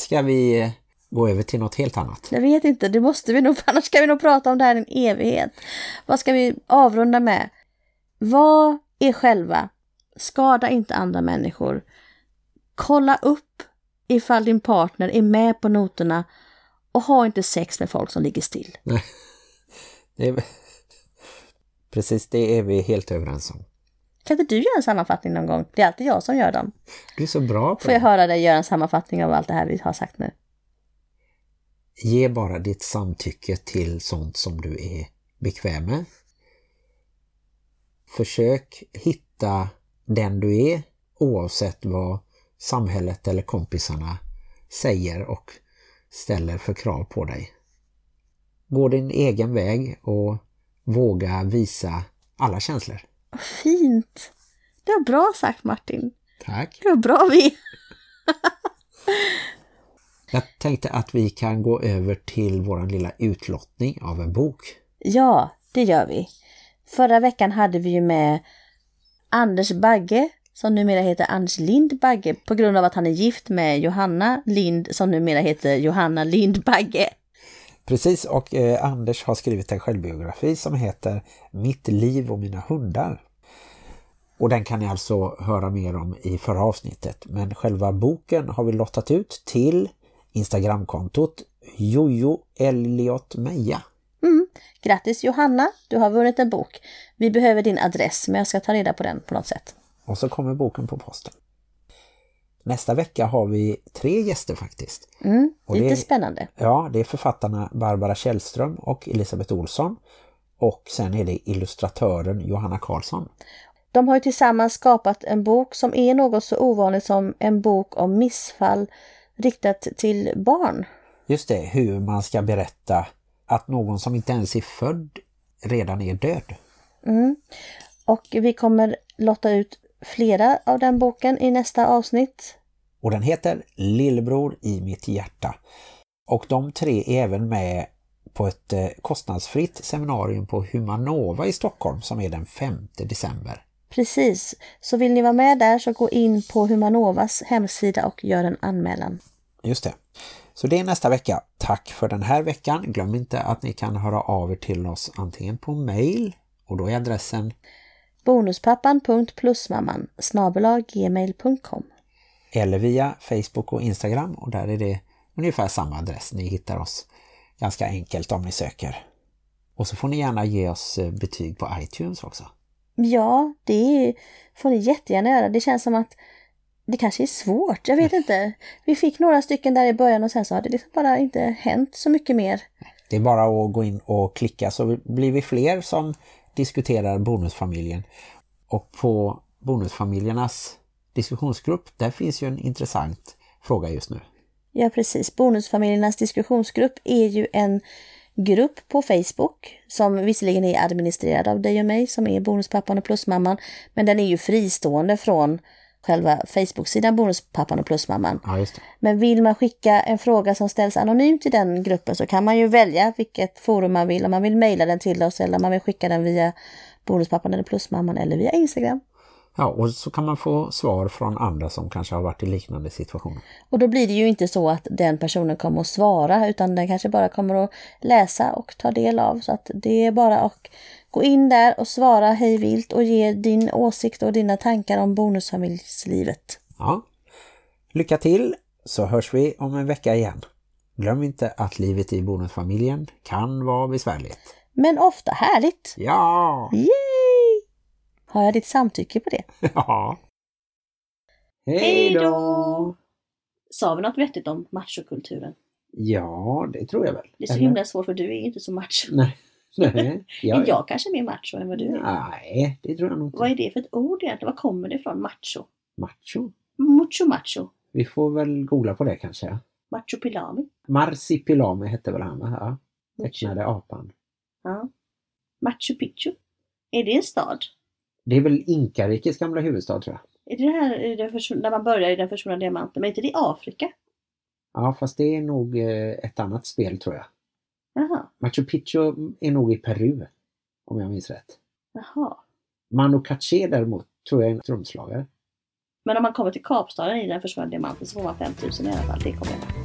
Ska vi gå över till något helt annat? Jag vet inte, det måste vi nog, [LAUGHS] annars ska vi nog prata om det här en evighet. Vad ska vi avrunda med? Var är själva. Skada inte andra människor. Kolla upp ifall din partner är med på noterna och ha inte sex med folk som ligger still. Nej, [LAUGHS] är... [LAUGHS] precis det är vi helt överens om. Kan inte du göra en sammanfattning någon gång? Det är alltid jag som gör dem. Du är så bra på Får jag höra dig göra en sammanfattning av allt det här vi har sagt nu? Ge bara ditt samtycke till sånt som du är bekväm med. Försök hitta den du är oavsett vad samhället eller kompisarna säger och ställer för krav på dig. Gå din egen väg och våga visa alla känslor. Fint! Det var bra sagt Martin. Tack. Det var bra vi. [LAUGHS] Jag tänkte att vi kan gå över till vår lilla utlottning av en bok. Ja, det gör vi. Förra veckan hade vi ju med Anders Bagge som numera heter Anders Lind Bagge på grund av att han är gift med Johanna Lind som numera heter Johanna Lind Bagge. Precis, och eh, Anders har skrivit en självbiografi som heter Mitt liv och mina hundar. Och den kan ni alltså höra mer om i förra avsnittet. Men själva boken har vi lottat ut till Instagramkontot Jojo Elliot Meja. Mm. Grattis Johanna, du har vunnit en bok. Vi behöver din adress men jag ska ta reda på den på något sätt. Och så kommer boken på posten. Nästa vecka har vi tre gäster faktiskt. Mm, lite det- spännande. Ja, det är författarna Barbara Källström och Elisabeth Olsson. Och sen är det illustratören Johanna Karlsson. De har ju tillsammans skapat en bok som är något så ovanligt som en bok om missfall riktat till barn. Just det, hur man ska berätta att någon som inte ens är född redan är död. Mm. Och vi kommer lotta ut flera av den boken i nästa avsnitt. Och den heter Lillebror i mitt hjärta. Och de tre är även med på ett eh, kostnadsfritt seminarium på Humanova i Stockholm som är den 5 december. Precis, så vill ni vara med där så gå in på Humanovas hemsida och gör en anmälan. Just det. Så det är nästa vecka. Tack för den här veckan. Glöm inte att ni kan höra av er till oss antingen på mail och då är adressen bonuspappan.plusmamman gmail.com eller via Facebook och Instagram och där är det ungefär samma adress. Ni hittar oss ganska enkelt om ni söker. Och så får ni gärna ge oss eh, betyg på iTunes också. Ja, det får ni jättegärna göra. Det känns som att det kanske är svårt, jag vet [LAUGHS] inte. Vi fick några stycken där i början och sen så har det liksom bara inte hänt så mycket mer. Det är bara att gå in och klicka så blir vi fler som diskuterar bonusfamiljen. Och på bonusfamiljernas diskussionsgrupp, där finns ju en intressant fråga just nu. Ja, precis. Bonusfamiljernas diskussionsgrupp är ju en grupp på Facebook som visserligen är administrerad av dig och mig som är Bonuspappan och Plusmamman. Men den är ju fristående från själva Facebook-sidan Bonuspappan och Plusmamman. Ja. Men vill man skicka en fråga som ställs anonymt i den gruppen så kan man ju välja vilket forum man vill. Om man vill mejla den till oss eller om man vill skicka den via Bonuspappan eller Plusmamman eller via Instagram. Ja, och så kan man få svar från andra som kanske har varit i liknande situationer. Och då blir det ju inte så att den personen kommer att svara utan den kanske bara kommer att läsa och ta del av. Så att det är bara att gå in där och svara hej vilt och ge din åsikt och dina tankar om bonusfamiljslivet. Ja. Lycka till så hörs vi om en vecka igen. Glöm inte att livet i bonusfamiljen kan vara besvärligt. Men ofta härligt! Ja! Yay! Har jag ditt samtycke på det? [LAUGHS] Ja! Hej då! Sa vi något vettigt om machokulturen? Ja, det tror jag väl. Det är så himla svårt för du är inte så macho. Nej. Nej. [LAUGHS] Ja, Men jag kanske är mer macho än vad du är. Nej, det tror jag nog inte. Vad är det för ett ord egentligen? Var kommer det ifrån? Macho? Macho? Mucho macho. Vi får väl googla på det kanske. Macho pilami. Marsipilami hette väl han va? Ja. Tecknade apan. Ja. Machu Picchu. Är det en stad? Det är väl Inkarikes gamla huvudstad tror jag. Är det här den när man börjar i den försvunna diamanten? Men är inte det Afrika? Ja, fast det är nog eh, ett annat spel tror jag. Jaha. Machu Picchu är nog i Peru, om jag minns rätt. Jaha. Manu Katché däremot tror jag är en trumslagare. Men om man kommer till Kapstaden i den försvunna diamanten så får man 5000 i alla fall. Det kommer jag ihåg.